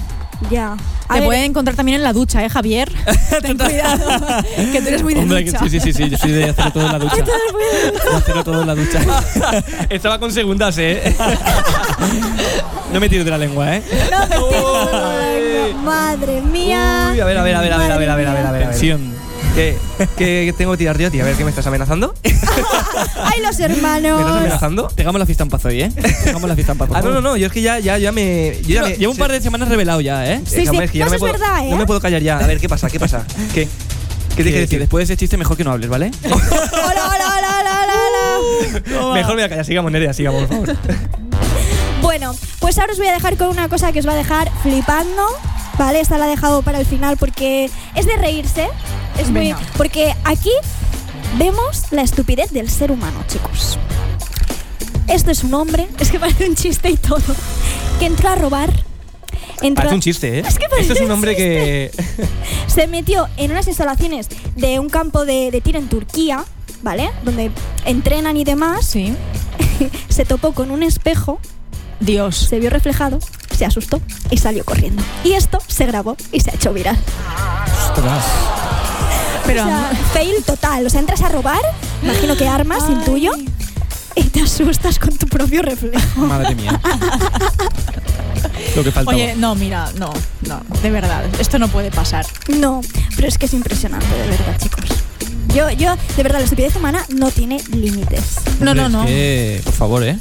Ya. A Te ver, pueden encontrar también en la ducha, ¿eh, Javier? Ten cuidado, que tú eres muy de Hombre, ducha. Que, sí, sí, sí, yo soy de hacerlo todo en la ducha. de hacerlo todo en la ducha. Estaba con segundas, ¿eh? no me tiro de la lengua, ¿eh? No me tiro de la lengua. Madre mía. Uy, a ver, a ver, a ver, a ver, a ver, a ver, a ver. Tensión. ¿Qué, qué tengo que tirar yo, tío? A ver, ¿qué me estás amenazando? Ay, los ¿Me estás hermanos. amenazando? Dejamos la fiesta en paz hoy, ¿eh? Dejamos la fiesta en paz. Ah, no, no, no, yo es que ya, ya, ya me. Yo ya No, me Llevo un par de semanas revelado ya, ¿eh? Sí, sí. hombre, es que ya No, me es puedo, verdad, ¿eh? No me puedo callar ya. A ver, ¿qué pasa? ¿Qué pasa? ¿Qué? ¿Qué te que que decir? después de ese chiste mejor que no hables, ¿vale? Hola, hola, hola, hola, hola. Mejor me voy a callar. Sigamos, Nerea, sigamos, por favor. Bueno, pues ahora os voy a dejar con una cosa que os va a dejar flipando. Vale, esta la he dejado para el final porque es de reírse. Es muy. Porque aquí vemos la estupidez del ser humano, chicos. Esto es un hombre, es que parece un chiste y todo, que entró a robar. Entró, Parece un chiste, ¿eh? Es que parece Esto es un un hombre que. se metió en unas instalaciones de un campo de, de tiro en Turquía, ¿vale? Donde entrenan y demás. Sí. Se topó con un espejo Dios. se vio reflejado, se asustó y salió corriendo. Y esto se grabó y se ha hecho viral. Pero, o sea, fail total. O sea, entras a robar, imagino que armas, intuyo, y te asustas con tu propio reflejo. Madre mía. Lo que faltaba. oye, no, mira, no, no, de verdad, esto no puede pasar. No, pero es que es impresionante, de verdad, chicos. Yo, yo, de verdad, la estupidez humana no tiene límites. No, no, no. Es que, por favor, ¿eh?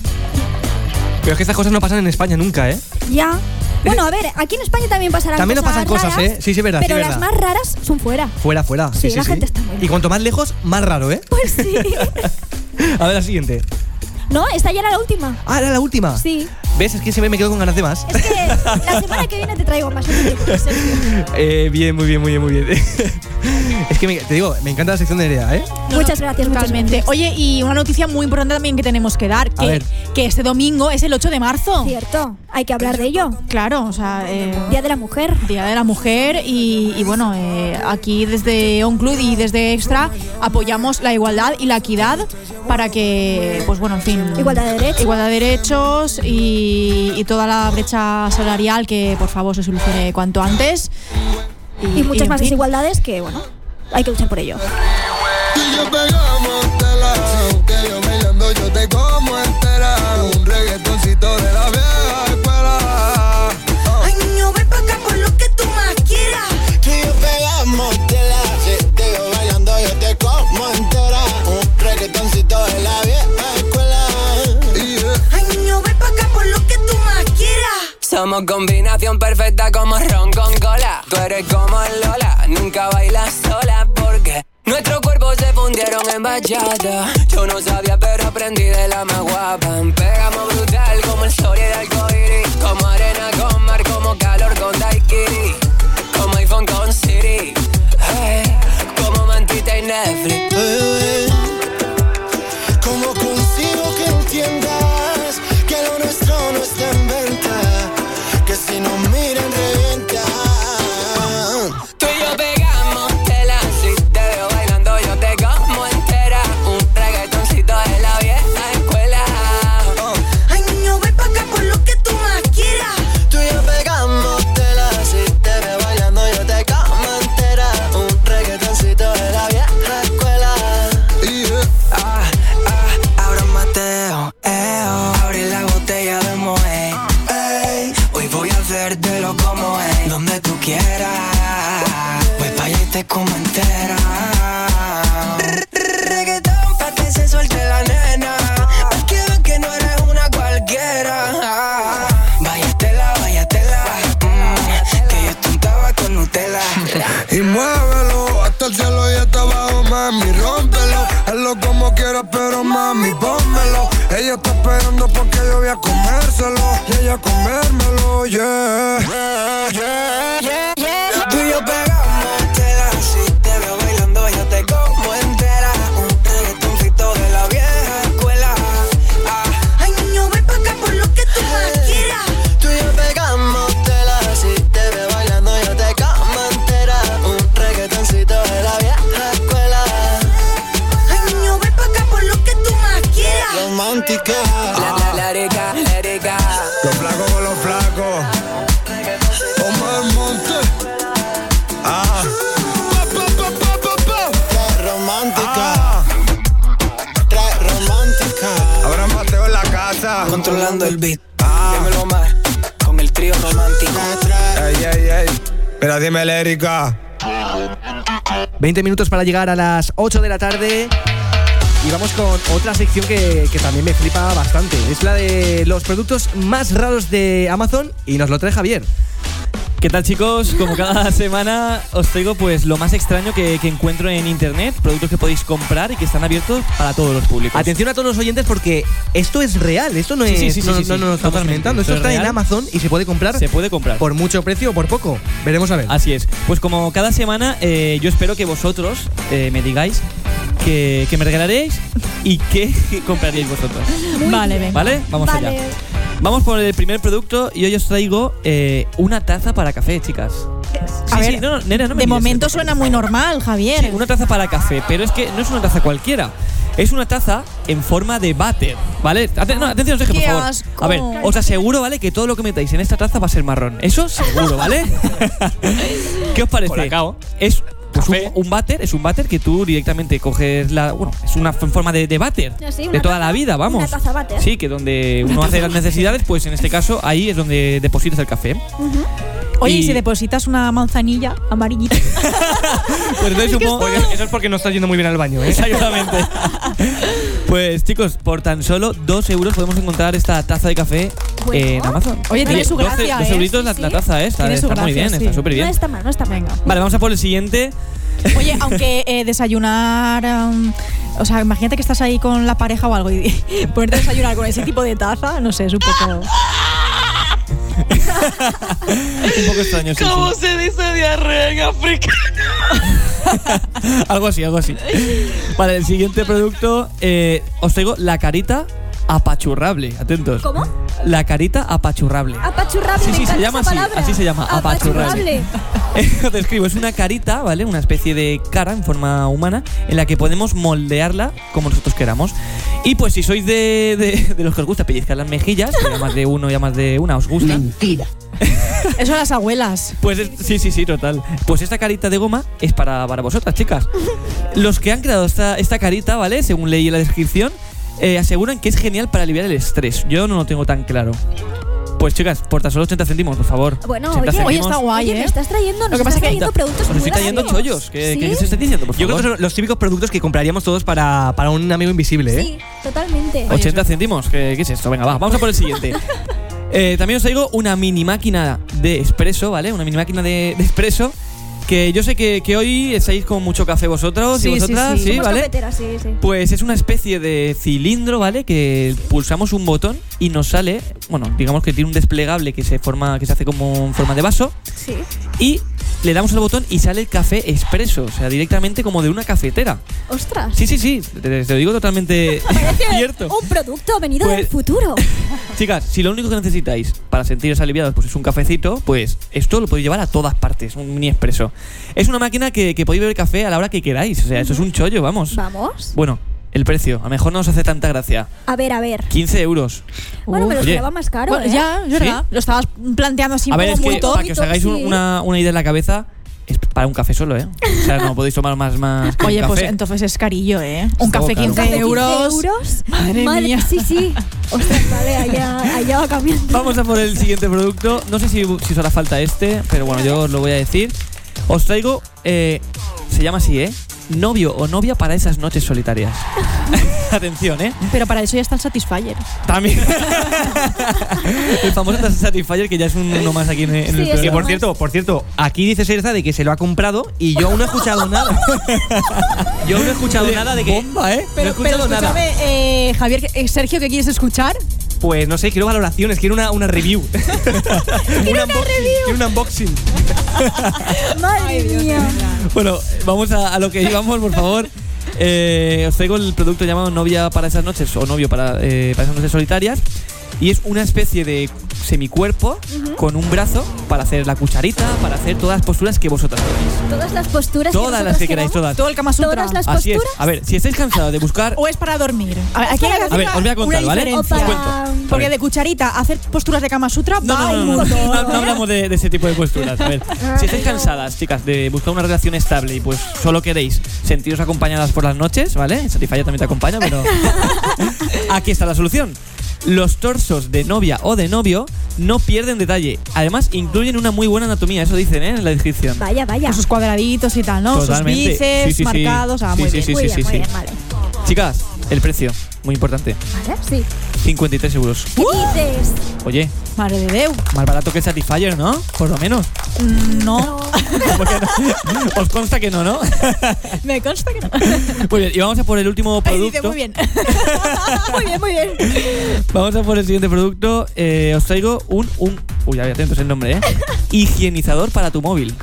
Pero es que estas cosas no pasan en España nunca, ¿eh? Ya. Bueno, a ver, aquí en España también pasarán También nos cosas pasan cosas, raras, ¿eh? Sí, sí, es verdad. Pero sí, las más raras son fuera. Fuera, fuera. Sí, la gente está muy Y cuanto más lejos, más raro, ¿eh? Pues sí. A ver la siguiente. No, esta ya era la última. Ah, era la última. Sí. ¿Ves? Es que siempre me quedo con ganas de más. Es que la semana que viene te traigo más. Eh, bien, muy bien, muy bien, muy bien. es que me- te digo, me encanta la sección de Nerea, ¿eh? Muchas gracias, muchas Totalmente. gracias. Oye, y una noticia muy importante también que tenemos que dar, que, que este domingo es el 8 de marzo. Cierto, hay que hablar de ello. Claro, o sea, eh, Día de la Mujer. Día de la Mujer y, y bueno, eh, aquí desde OnClub y desde Extra apoyamos la igualdad y la equidad para que, pues bueno, en fin. Igualdad de derechos. Igualdad de derechos y, y toda la brecha salarial que por favor se solucione cuanto antes. Y muchas más fin. desigualdades que, bueno, hay que luchar por ello. Somos combinación perfecta como ron con cola. Tú eres como Lola, nunca bailas sola porque nuestros cuerpos se fundieron en bachata. Yo no sabía, pero aprendí de la más guapa. Pegamos brutal como el sol y el arcoíris. Como arena con mar, como calor con daiquiri. Como iPhone con Siri. Hey, como mantita y Netflix. Bebé, ¿Cómo 20 minutos para llegar a las 8 de la tarde. Y vamos con otra sección que, que también me flipa bastante. Es la de los productos más raros de Amazon y nos lo trae Javier. ¿Qué tal chicos? Como cada semana os traigo pues lo más extraño que, que encuentro en internet, productos que podéis comprar y que están abiertos para todos los públicos. Atención a todos los oyentes porque esto es real, esto no Sí, es sí, sí, sí, no, sí, no lo estamos inventando, esto Esto es está en. Amazon y se puede comprar. Se puede comprar. Por mucho precio o por poco. Veremos a ver. Así es. Pues como cada semana, eh, yo espero que vosotros eh, me digáis que, que me regalaréis y qué compraríais vosotros. Vale, venga. ¿Vale? Vamos Vale. allá. Vamos por el primer producto y hoy os traigo eh, una taza para café, chicas. A Sí, ver, sí, no, no, nena, no me de momento suena muy normal, Javier. Sí, una taza para café, pero es que no es una taza cualquiera. Es una taza en forma de váter, ¿vale? Ate- no, atención, Sergio, por ¡Qué favor. asco! A ver, os aseguro, ¿vale? Que todo lo que metáis en esta taza va a ser marrón. Eso seguro, ¿vale? ¿Qué os parece? Colacao. Es un, un váter, es un váter que tú directamente coges la. Bueno, es una forma de, de váter. Sí, de toda taza- la vida, vamos. una taza váter. Sí, que donde uno hace las necesidades, pues en este caso ahí es donde depositas el café. Oye, y Y- si depositas una manzanilla amarillita. Pues entonces supongo. Eso es porque no estás yendo muy bien al baño, ¿eh? Exactamente. pues chicos, por tan solo 2 euros podemos encontrar esta taza de café en Amazon. Oye, tiene su gracia, 12 ¿eh? euritos la, Sí, la taza, ¿eh? Está, Tiene su está muy bien, sí. está súper bien. No está mal, no está mal. Vale, vamos a por el siguiente. Oye, aunque eh, desayunar. um, o sea, imagínate que estás ahí con la pareja o algo y ponerte a desayunar con ese tipo de taza, no sé, es un poco. Un poco extraño, sí, ¿Cómo sí. se dice diarrea en África? algo así, algo así. Vale, el siguiente producto. eh, os traigo la carita apachurrable. Atentos. ¿Cómo? La carita apachurrable. Apachurrable, Sí, me sí, se llama esa así, palabra. así se llama, apachurrable. Apachurrable. Te escribo, es una carita, ¿vale? Una especie de cara en forma humana en la que podemos moldearla como nosotros queramos. Y pues si sois de, de- de los que os gusta pellizcar las mejillas, que ya más de uno, ya más de una os gusta. Mentira. Eso las abuelas. Pues es- sí, sí, sí, total. Pues esta carita de goma es para, para vosotras, chicas. Los que han creado esta, esta carita, ¿vale? Según leí en la descripción, eh, aseguran que es genial para aliviar el estrés. Yo no lo tengo tan claro. Pues chicas, por tan solo 80 céntimos, por favor. Bueno, 80 oye, céntimos. está guay, oye, ¿eh? me estás trayendo, nos Lo que pasa estás es que trayendo productos Os estoy trayendo chollos. ¿Qué, ¿Sí? qué, qué se está diciendo, por Yo creo que son los típicos productos que compraríamos todos para, para un amigo invisible, ¿eh? Sí, totalmente. 80 céntimos, ¿qué, qué es esto? Venga, va, vamos a por el siguiente. Eh, también os traigo una mini máquina de expreso, ¿vale? Una mini máquina de, de expreso. Que yo sé que, que hoy estáis con mucho café vosotros Sí, y sí, vosotras, sí. Somos ¿vale? cafeteras, sí, sí. Pues es una especie de cilindro, ¿vale? Que pulsamos un botón y nos sale, bueno, digamos que tiene un desplegable que se forma, que se hace como en forma de vaso Sí. y le damos al botón y sale el café expreso, o sea, directamente como de una cafetera. Ostras. Sí, sí, sí, te, te lo digo totalmente cierto. Un producto venido Pues- del futuro. Chicas, si lo único que necesitáis para sentiros aliviados pues es un cafecito, pues esto lo podéis llevar a todas partes, un mini expreso. Es una máquina que, que podéis beber café a la hora que queráis, o sea, eso es un chollo, vamos. Vamos. Bueno, el precio, a lo mejor no os hace tanta gracia. A ver, a ver. 15 euros. Bueno, me lo Oye. esperaba más caro, Bueno, ¿eh? ya, es verdad. Lo estabas planteando así A ver, es muy que para que os hagáis un- sí. una, una idea en la cabeza, es para un café solo, ¿eh? O sea, no podéis tomar más, más que Oye, un pues café. entonces es carillo, ¿eh? Un Está café caro. 15 Un café euros. 15 euros. Madre, Madre- mía. Sí, sí. Ostras, vale, allá, allá va cambiando. Vamos a por el siguiente producto. No sé si, si os hará falta este, pero bueno, yo os lo voy a decir. Os traigo, eh, se llama así, ¿eh? Novio o novia para esas noches solitarias. Atención, ¿eh? Pero para eso ya está el Satisfyer. También. el famoso Satisfyer, que ya es un- uno más aquí en, en Sí, el programa. Que por cierto, por cierto, aquí dice Serza de que se lo ha comprado y yo aún no he escuchado nada. Yo aún no he escuchado nada de que. bomba, ¿eh? no he Pero, pero escuchado nada. eh, Javier, eh, Sergio, ¿qué quieres escuchar? Pues no sé, quiero valoraciones, quiero una, una review. Quiero una review. Quiero un unboxing. Madre mía. Bueno, vamos a, a lo que íbamos, por favor. Eh, os traigo el producto llamado Novia para esas noches o Novio para, eh, para esas noches solitarias. Y es una especie de semicuerpo con un brazo para hacer la cucharita, para hacer todas las posturas que vosotras queráis. Todas las posturas Todas las que queráis, todas. Todo el Kama Sutra. Todas las Así es. posturas. A ver, si estáis cansados de buscar. ¿O es para dormir? A ver, aquí hay A ver, os voy a contar, ¿vale? cuento. Porque de cucharita hacer posturas de Kama Sutra No, va no, un no, no, montón. no, no hablamos de, de ese tipo de posturas. A ver, si estáis cansadas, chicas, de buscar una relación estable y pues solo queréis sentiros acompañadas por las noches, ¿vale? Satisfyer también te acompaña, pero aquí está la solución. Los torsos de novia o de novio no pierden detalle. Además, incluyen una muy buena anatomía, eso dicen, ¿eh? En la descripción. Vaya, vaya. Con sus cuadraditos y tal, ¿no? Totalmente. Sus bíceps Sí, sí, marcados. Ah, Sí, muy sí, bien. Chicas, el precio, muy importante. Vale, sí. 53 euros. ¿Qué dices? Oye, Madre de Deu. más barato que el Satisfyer, ¿no? Por lo menos. Mm, No. Os consta que no, ¿no? me consta que no. Muy bien, y vamos a por el último dice, producto. muy bien. Muy bien, muy bien. Vamos a por el siguiente producto. Eh, os traigo un, un. Uy, a ver, atentos el nombre, ¿eh? Higienizador para tu móvil.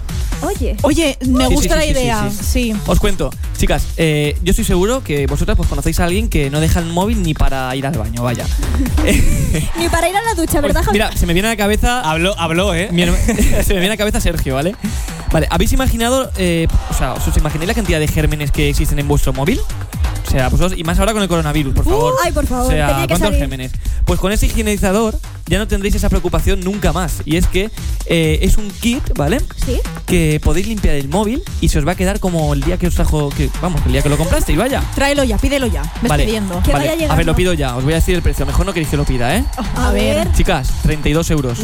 Oye. Oye, me Sí, gusta sí, sí, la sí, idea. sí, Sí. Os cuento, chicas, eh, yo estoy seguro que vosotras pues conocéis a alguien que no deja el móvil ni para ir al baño, vaya. Ni para ir a la ducha, ¿verdad, Javier? Mira, se me viene a la cabeza. Habló, habló, ¿eh? se me viene a la cabeza Sergio, ¿vale? Vale, ¿habéis imaginado, eh, o sea, os imagináis la cantidad de gérmenes que existen en vuestro móvil? O sea, vosotros, y más ahora con el coronavirus, por favor. Uh, ay, por favor, O sea, tenía que ¿cuántos salir. gérmenes? Pues con ese higienizador ya no tendréis esa preocupación nunca más. Y es que eh, es un kit, ¿vale? Sí. Que podéis limpiar el móvil y se os va a quedar como el día que os trajo, que, vamos, el día que lo comprasteis, vaya. Tráelo ya, pídelo ya. Ves Vale, pidiendo. Que vale. vaya a ver, lo pido ya. Os voy a decir el precio. Mejor no queréis que lo pida, ¿eh? A, ver. Chicas, 32 euros.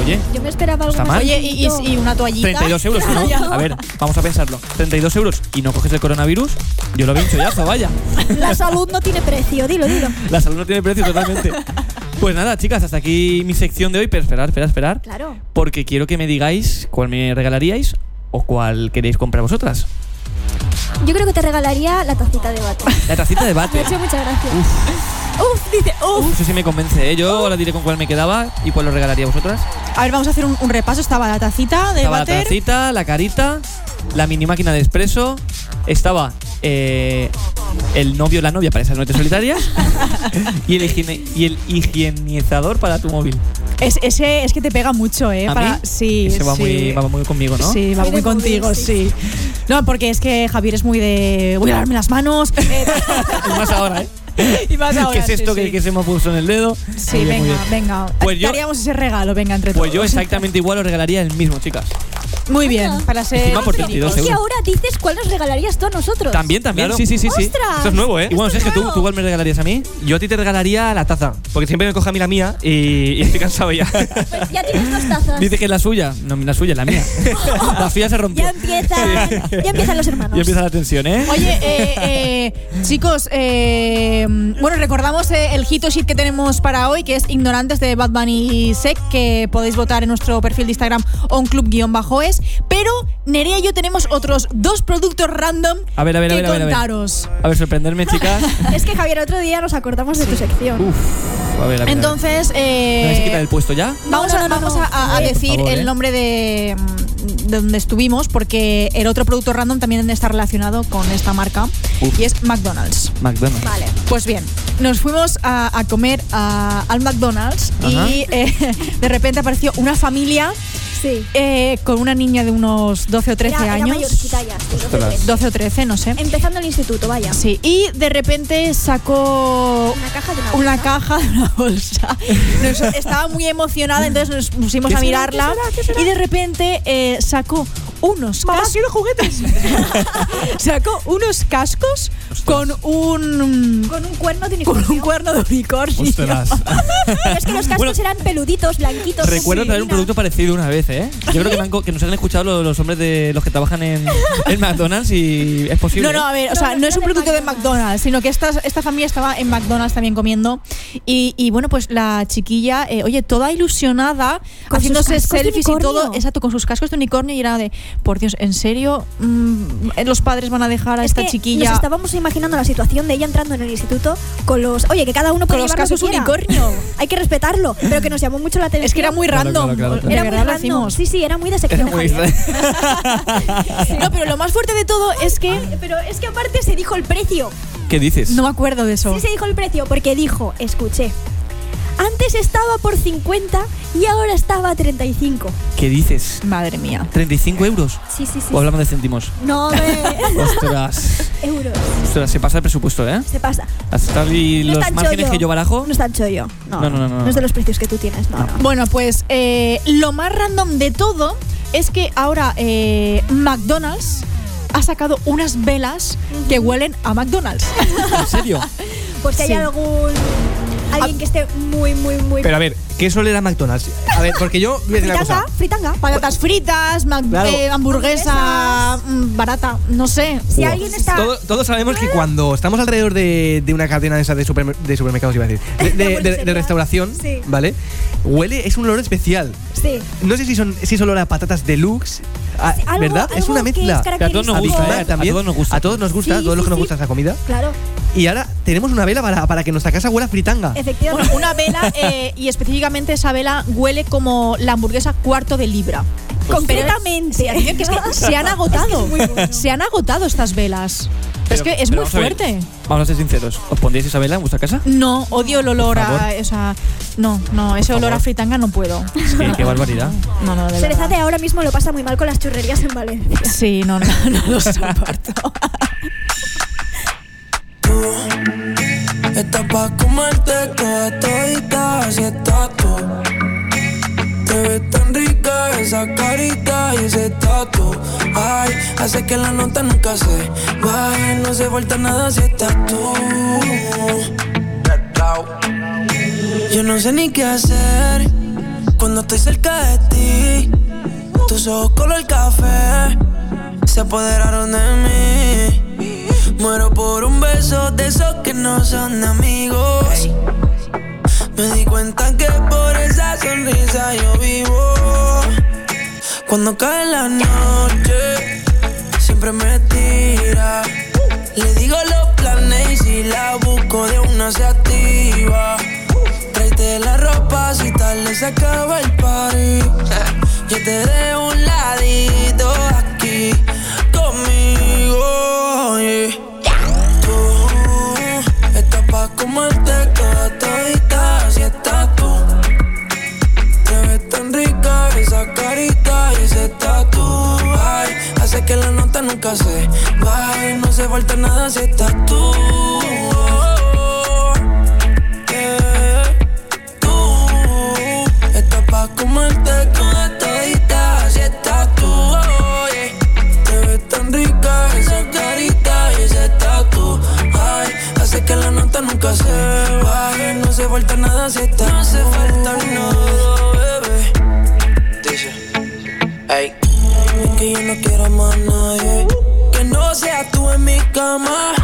Oye, Yo me esperaba algo ¿Está más. mal? Oye, y, y- y una toallita. 32 euros, ¿no? A ver, vamos a pensarlo. 32 euros y no coges el coronavirus, yo lo veo chollazo, vaya. La salud no tiene precio, dilo, dilo. La salud no tiene precio totalmente. Pues nada, chicas, hasta aquí mi sección de hoy. Pero esperar, esperar, esperar. Claro. Porque quiero que me digáis cuál me regalaríais o cuál queréis comprar vosotras. Yo creo que te regalaría la tacita de bate. La tacita de Me ha bate. hecho mucha gracia. Uf, dice, uf. Eso sí me convence, ¿eh? Yo ahora diré con cuál me quedaba y cuál lo regalaría a vosotras. A ver, vamos a hacer un, un repaso. Estaba la tacita de Estaba la tacita, la carita, la mini máquina de espresso, estaba eh, el novio o la novia para esas noches solitarias y, el higiene- y el higienizador para tu móvil. Es, ese es que te pega mucho, ¿eh? ¿A Para, mí? Sí, Ese va sí. muy- va muy conmigo, ¿no? Sí, va Muy muy, de móvil, contigo, sí. sí. No, porque es que Javier es muy de. Voy a lavarme las manos. eh, Y más ahora, ¿eh? ¿Qué es sí, esto que, sí. que se me ha puesto en el dedo? Sí, bien, venga, venga. Pues yo- ese regalo, venga, entre Pues yo todos. exactamente igual os regalaría el mismo, chicas. Muy bien, para ser. Encima por 32 Es que euros. ahora dices cuál nos regalarías tú a nosotros. También, también, Claro. sí, sí, sí, sí. ¡Ostras! Esto es nuevo, ¿eh? Y bueno, Sergio, ¿tú, nuevo. ¿tú igual me regalarías a mí? Yo a ti te regalaría la taza, porque siempre me coge a mí la mía y, y estoy cansado ya. Pues ya tienes dos tazas. Dice que es la suya. No, la suya, la mía. la suya se rompió. Ya empiezan, ya empiezan los hermanos. Y empieza la tensión, ¿eh? Oye, eh, eh, chicos, eh, bueno, recordamos eh, el hito sheet que tenemos para hoy, que es Ignorantes de Bad Bunny y Sec, que podéis votar en nuestro perfil de Instagram onclub-es. Pero Nerea y yo tenemos otros dos productos random A ver, a ver, a que ver, a ver, a ver. contaros. A ver, sorprenderme, chicas. Es que Javier, otro día nos acordamos de tu sección. Uf, a ver, a ver. a ver. Entonces, ¿Me vais a quitar eh, el puesto ya? Vamos, No, a, no, no, vamos no. a- a, a Por decir favor, el ¿eh? nombre de, mm, de donde estuvimos, porque el otro producto random también está relacionado con esta marca Uf. y es McDonald's. McDonald's. Vale. Pues bien, nos fuimos a, a comer a- al McDonald's Ajá. y eh, de repente apareció una familia Sí. eh, con una niña de unos 12 o 13 Era, era años. mayorcita ya, sí, doce, Ostras. trece. 12 o 13, no sé. Empezando el instituto, vaya. Sí, y de repente sacó Una caja de una una bolsa. caja de una bolsa. Nos- estaba muy emocionada, entonces nos pusimos ¿Qué a será? mirarla ¿Qué será? ¿Qué será? y de repente eh, sacó unos cascos. juguetes! sacó unos cascos con un. Con un cuerno de Con unicornio. un cuerno de unicornio. Es que los cascos eran peluditos, blanquitos. Recuerdo con traer un producto parecido una vez, ¿eh? Yo creo que, me han co- que nos han escuchado los, los hombres de los que trabajan en, en McDonald's y es posible. No, no, a ver, o sea, no, es un producto de McDonald's, sino que esta, esta familia estaba en McDonald's también comiendo. Y, y bueno, pues la chiquilla, eh, oye, toda ilusionada, Con haciéndose selfies y todo, exacto, con sus cascos de unicornio y era de, por Dios, ¿en serio? Mm, ¿Los padres van a dejar a Es esta que chiquilla Nos estábamos imaginando la situación de ella entrando en el instituto con los. Oye, que cada uno puede con los quiera. unicornio? Hay que respetarlo, pero que nos llamó mucho la atención. Es que era muy Claro, random. claro, claro, de Era muy random. decimos. Sí, sí, era muy de sección Era de. No, pero lo más fuerte de todo es que. Pero es que aparte se dijo el precio. ¿Qué dices? No me acuerdo de eso. Sí se dijo el precio porque dijo, escuché, antes estaba por 50 y ahora estaba a 35. ¿Qué dices? Madre mía. ¿35 euros? Sí, sí, sí. ¿O hablamos de céntimos? No, hombre. Ostras. Euros. Ostras, se pasa el presupuesto, ¿eh? Se pasa. Hasta y No los márgenes chollo. que yo barajo. No es tan chollo. No, No, no, no, no, No es de los precios que tú tienes, no, no. Bueno, pues eh, lo más random de todo es que ahora eh, McDonald's ha sacado unas velas que huelen a McDonald's. ¿En serio? Pues si Sí. hay algún. Alguien que esté muy, muy, muy. Pero a ver, ¿qué suele era McDonald's? A ver, porque yo voy a decir una fritanga, cosa. fritanga. Patatas fritas, Mac- Claro. eh, hamburguesa mm, barata, no sé. Si alguien está. Todo- todos sabemos que cuando estamos alrededor de, de una cadena de esas de, supermer- de supermercados, iba a decir, de, de- de- de restauración, Sí. ¿vale? Huele, es un olor especial. Sí. No sé si, son, si es olor a patatas deluxe, a- algo- ¿verdad? es algo una que mezcla. es Que a todos nos gusta, ¿eh? también. A todos nos gusta. A todos nos gusta, Sí, a todos los sí, que nos sí. gusta esa comida. Claro, Y ahora tenemos una vela para, para que nuestra casa huela a fritanga. efectivamente. Bueno, una vela eh, y específicamente esa vela huele como la hamburguesa cuarto de libra. Concretamente. Sí, atención, que es que se han agotado. Es que es bueno. Se han agotado estas velas. Pero- es que es muy vamos a ver, fuerte. Vamos a ser sinceros. ¿Os pondríais esa vela en vuestra casa? No, odio el olor a. O sea, no, no, ese olor a fritanga no puedo. Es que, qué barbaridad. No, no, de ahora mismo lo pasa muy mal con las churrerías en Valencia. Sí, no, no, no lo soporto. Estás pa' comerte toda todita si estás tú. Te ves tan rica esa carita y ese tatu. Ay, hace que la nota nunca se baje. No se falta nada si estás tú. Yo no sé ni qué hacer cuando estoy cerca de ti. Tus ojos color café se apoderaron de mí. Muero por un beso de esos que no son amigos. Me di cuenta que por esa sonrisa yo vivo. Cuando cae la noche, siempre me tira. Le digo los planes y si la busco de una se activa. Tráete la ropa si tarde se acaba el party. Yo te dejo un ladito aquí esa carita y ese tatu. Ay, hace que la nota nunca se baje. No se falta nada si estás tú. Yeah. Tú estás pa' comerte toda todita si estás tú. yeah. Te ves tan rica esa carita y ese tatu. Ay, hace que la nota nunca se baje. No se falta nada si está. No se falta nada, ey. Es que yo no quiero más nadie. Que no seas tú en mi cama.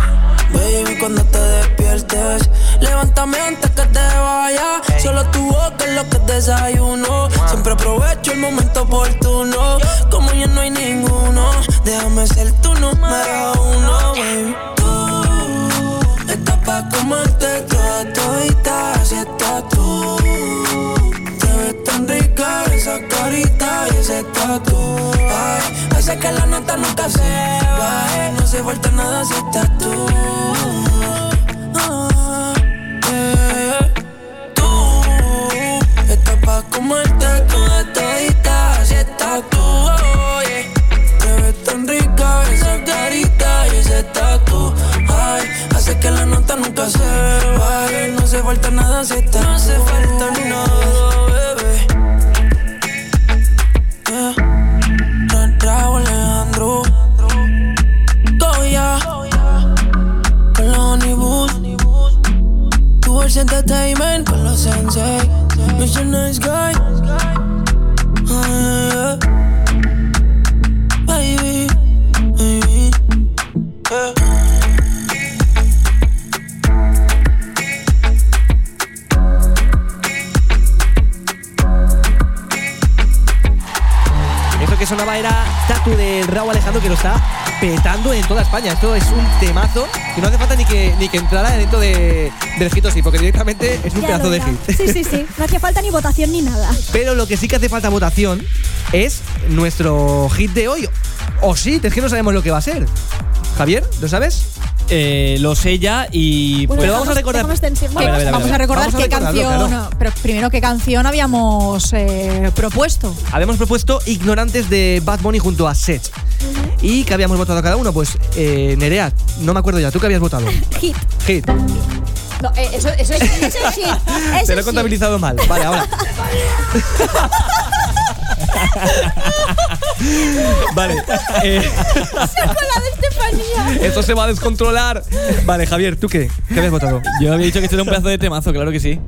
Baby, cuando te despiertes, levántame antes que te vaya. Solo tu boca es lo que desayuno. Siempre aprovecho el momento oportuno. Como ya no hay ninguno, déjame ser tu número uno, baby. Tú estás pa' comerte toda todita si estás esa carita y ese tatu. Hace que la nota nunca se baje. No se falta nada si estás tú. España. Esto es un temazo que no hace falta ni que, ni que entrara dentro de, del hit o sí, porque directamente es un Ya pedazo de hit. Sí, sí, sí. No hacía falta ni votación ni nada. Pero lo que sí que hace falta votación es nuestro hit de hoy. O sí, es que no sabemos lo que va a ser. Javier, ¿lo sabes? Eh, lo sé ya y. Bueno, Pero vamos a dejamos- recordar- dejamos tensión. A ver, a ver, a ver. Vamos a recordar Vamos a qué canción. claro. Pero primero, ¿qué canción habíamos eh, propuesto? Habíamos propuesto Ignorantes de Bad Bunny junto a Seth. ¿Y que habíamos votado cada uno? Pues eh, Nerea, no me acuerdo ya. ¿Tú qué habías votado? Hit. Hit. No, eh, eso, eso es. Ese es hit. Te lo he contabilizado mal. Vale, ahora. vale. eh, de Estefanía. esto se va a descontrolar. Vale, Javier, ¿tú qué? ¿Qué habías votado? Yo había dicho que esto era un pedazo de temazo, claro que sí.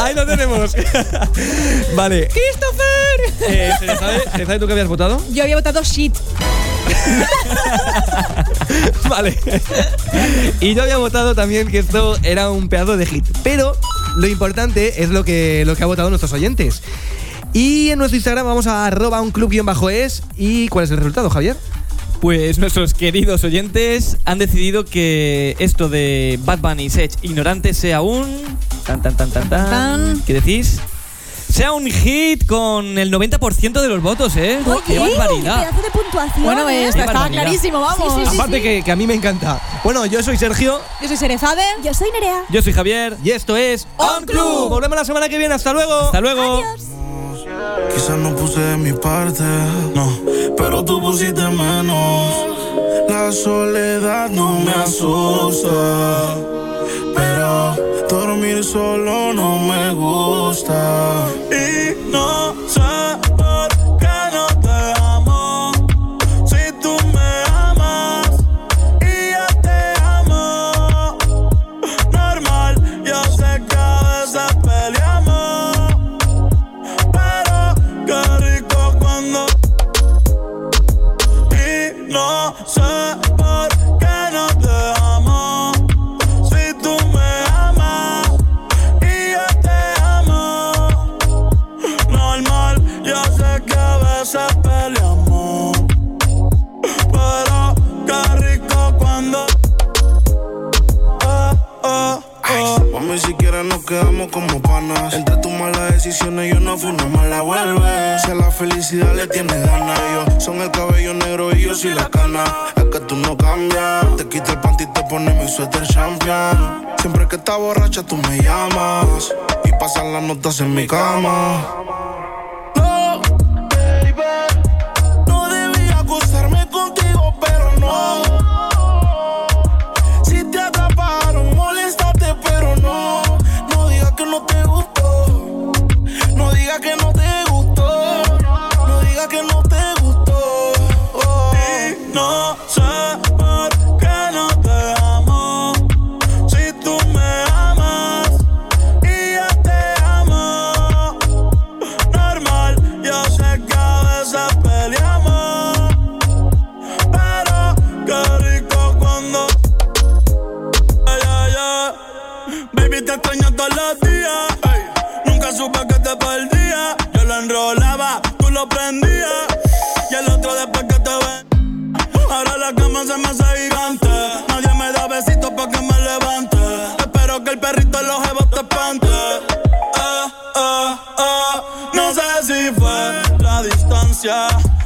Ahí lo tenemos. vale. ¡Christopher! Eh, ¿se sabe, ¿se sabe tú qué habías votado? Yo había votado shit. Vale. Y yo había votado también que esto era un pedazo de hit. Pero lo importante es lo que, lo que ha votado nuestros oyentes. Y en nuestro Instagram vamos a arroba un club-es. ¿Y cuál es el resultado, Javier? Pues nuestros queridos oyentes han decidido que esto de Bad Bunny Sech Ignorante sea un. Tan, tan, tan, tan, tan. Tan. ¿Qué decís? Sea un hit con el 90% de los votos, ¿eh? ¡Qué Oye, qué barbaridad! pedazo de puntuación. Bueno, ¿eh? esta estaba barbaridad. clarísimo, vamos. Sí, sí, sí. Aparte que, que a mí me encanta. Bueno, yo soy Sergio Yo soy Serezade. Yo soy Nerea. Yo soy Javier. y esto es On Club. Volvemos la semana que viene. Hasta luego. Hasta luego. Quizás no puse de mi parte, no, pero tú pusiste menos. La soledad no me asusta, pero dormir solo no me gusta. Y no sé quedamos como panas. Entre tus malas decisiones yo no fui una mala vuelve. Si a la felicidad le tienes ganas, ellos son el cabello negro y yo soy la cana. Es que tú no cambias. Te quito el panty y te pones mi suéter champion. Siempre que estás borracha tú me llamas. Y pasan las notas en mi cama.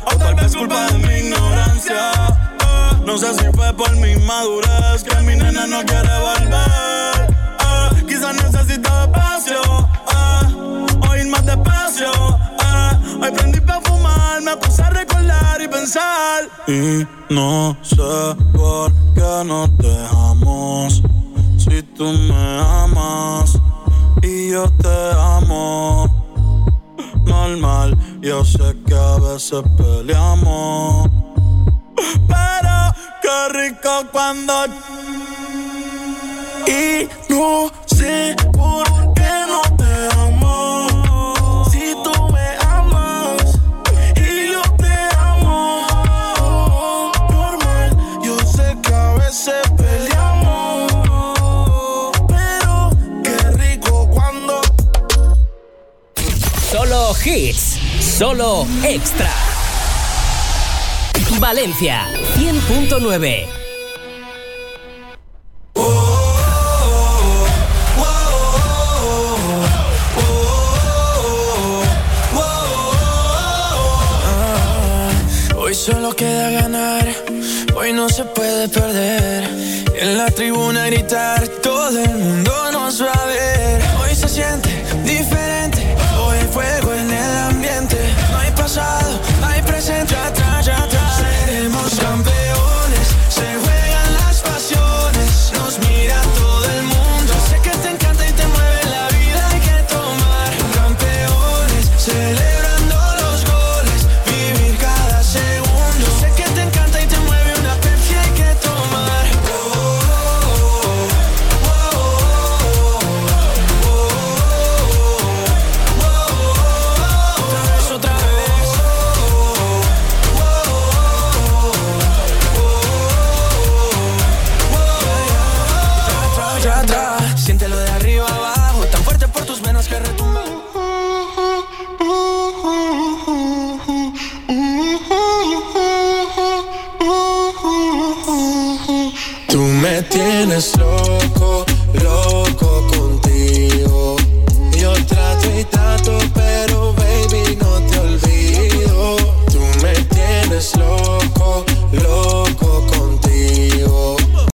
O tal vez culpa de mi ignorancia. Ah, No sé si fue por mi madurez que mi nena no quiere volver. Ah, Quizás necesita espacio. ah, O ir más despacio. Hoy prendí pa' fumar, me puse a recordar y pensar. Y no sé por qué no te dejamos. Si tú me amas y yo te amo. Normal, yo sé que a veces peleamos, pero qué rico cuando. Y no sé por qué no te amo. Si tú me amas y yo te amo. Normal, yo sé que a veces peleamos. Pero qué rico cuando. Solo hits. Solo extra. Valencia 100.9. Hoy Solo queda ganar, hoy no se puede perder. En la tribuna gritar, todo el mundo nos va a ver. Hoy se siente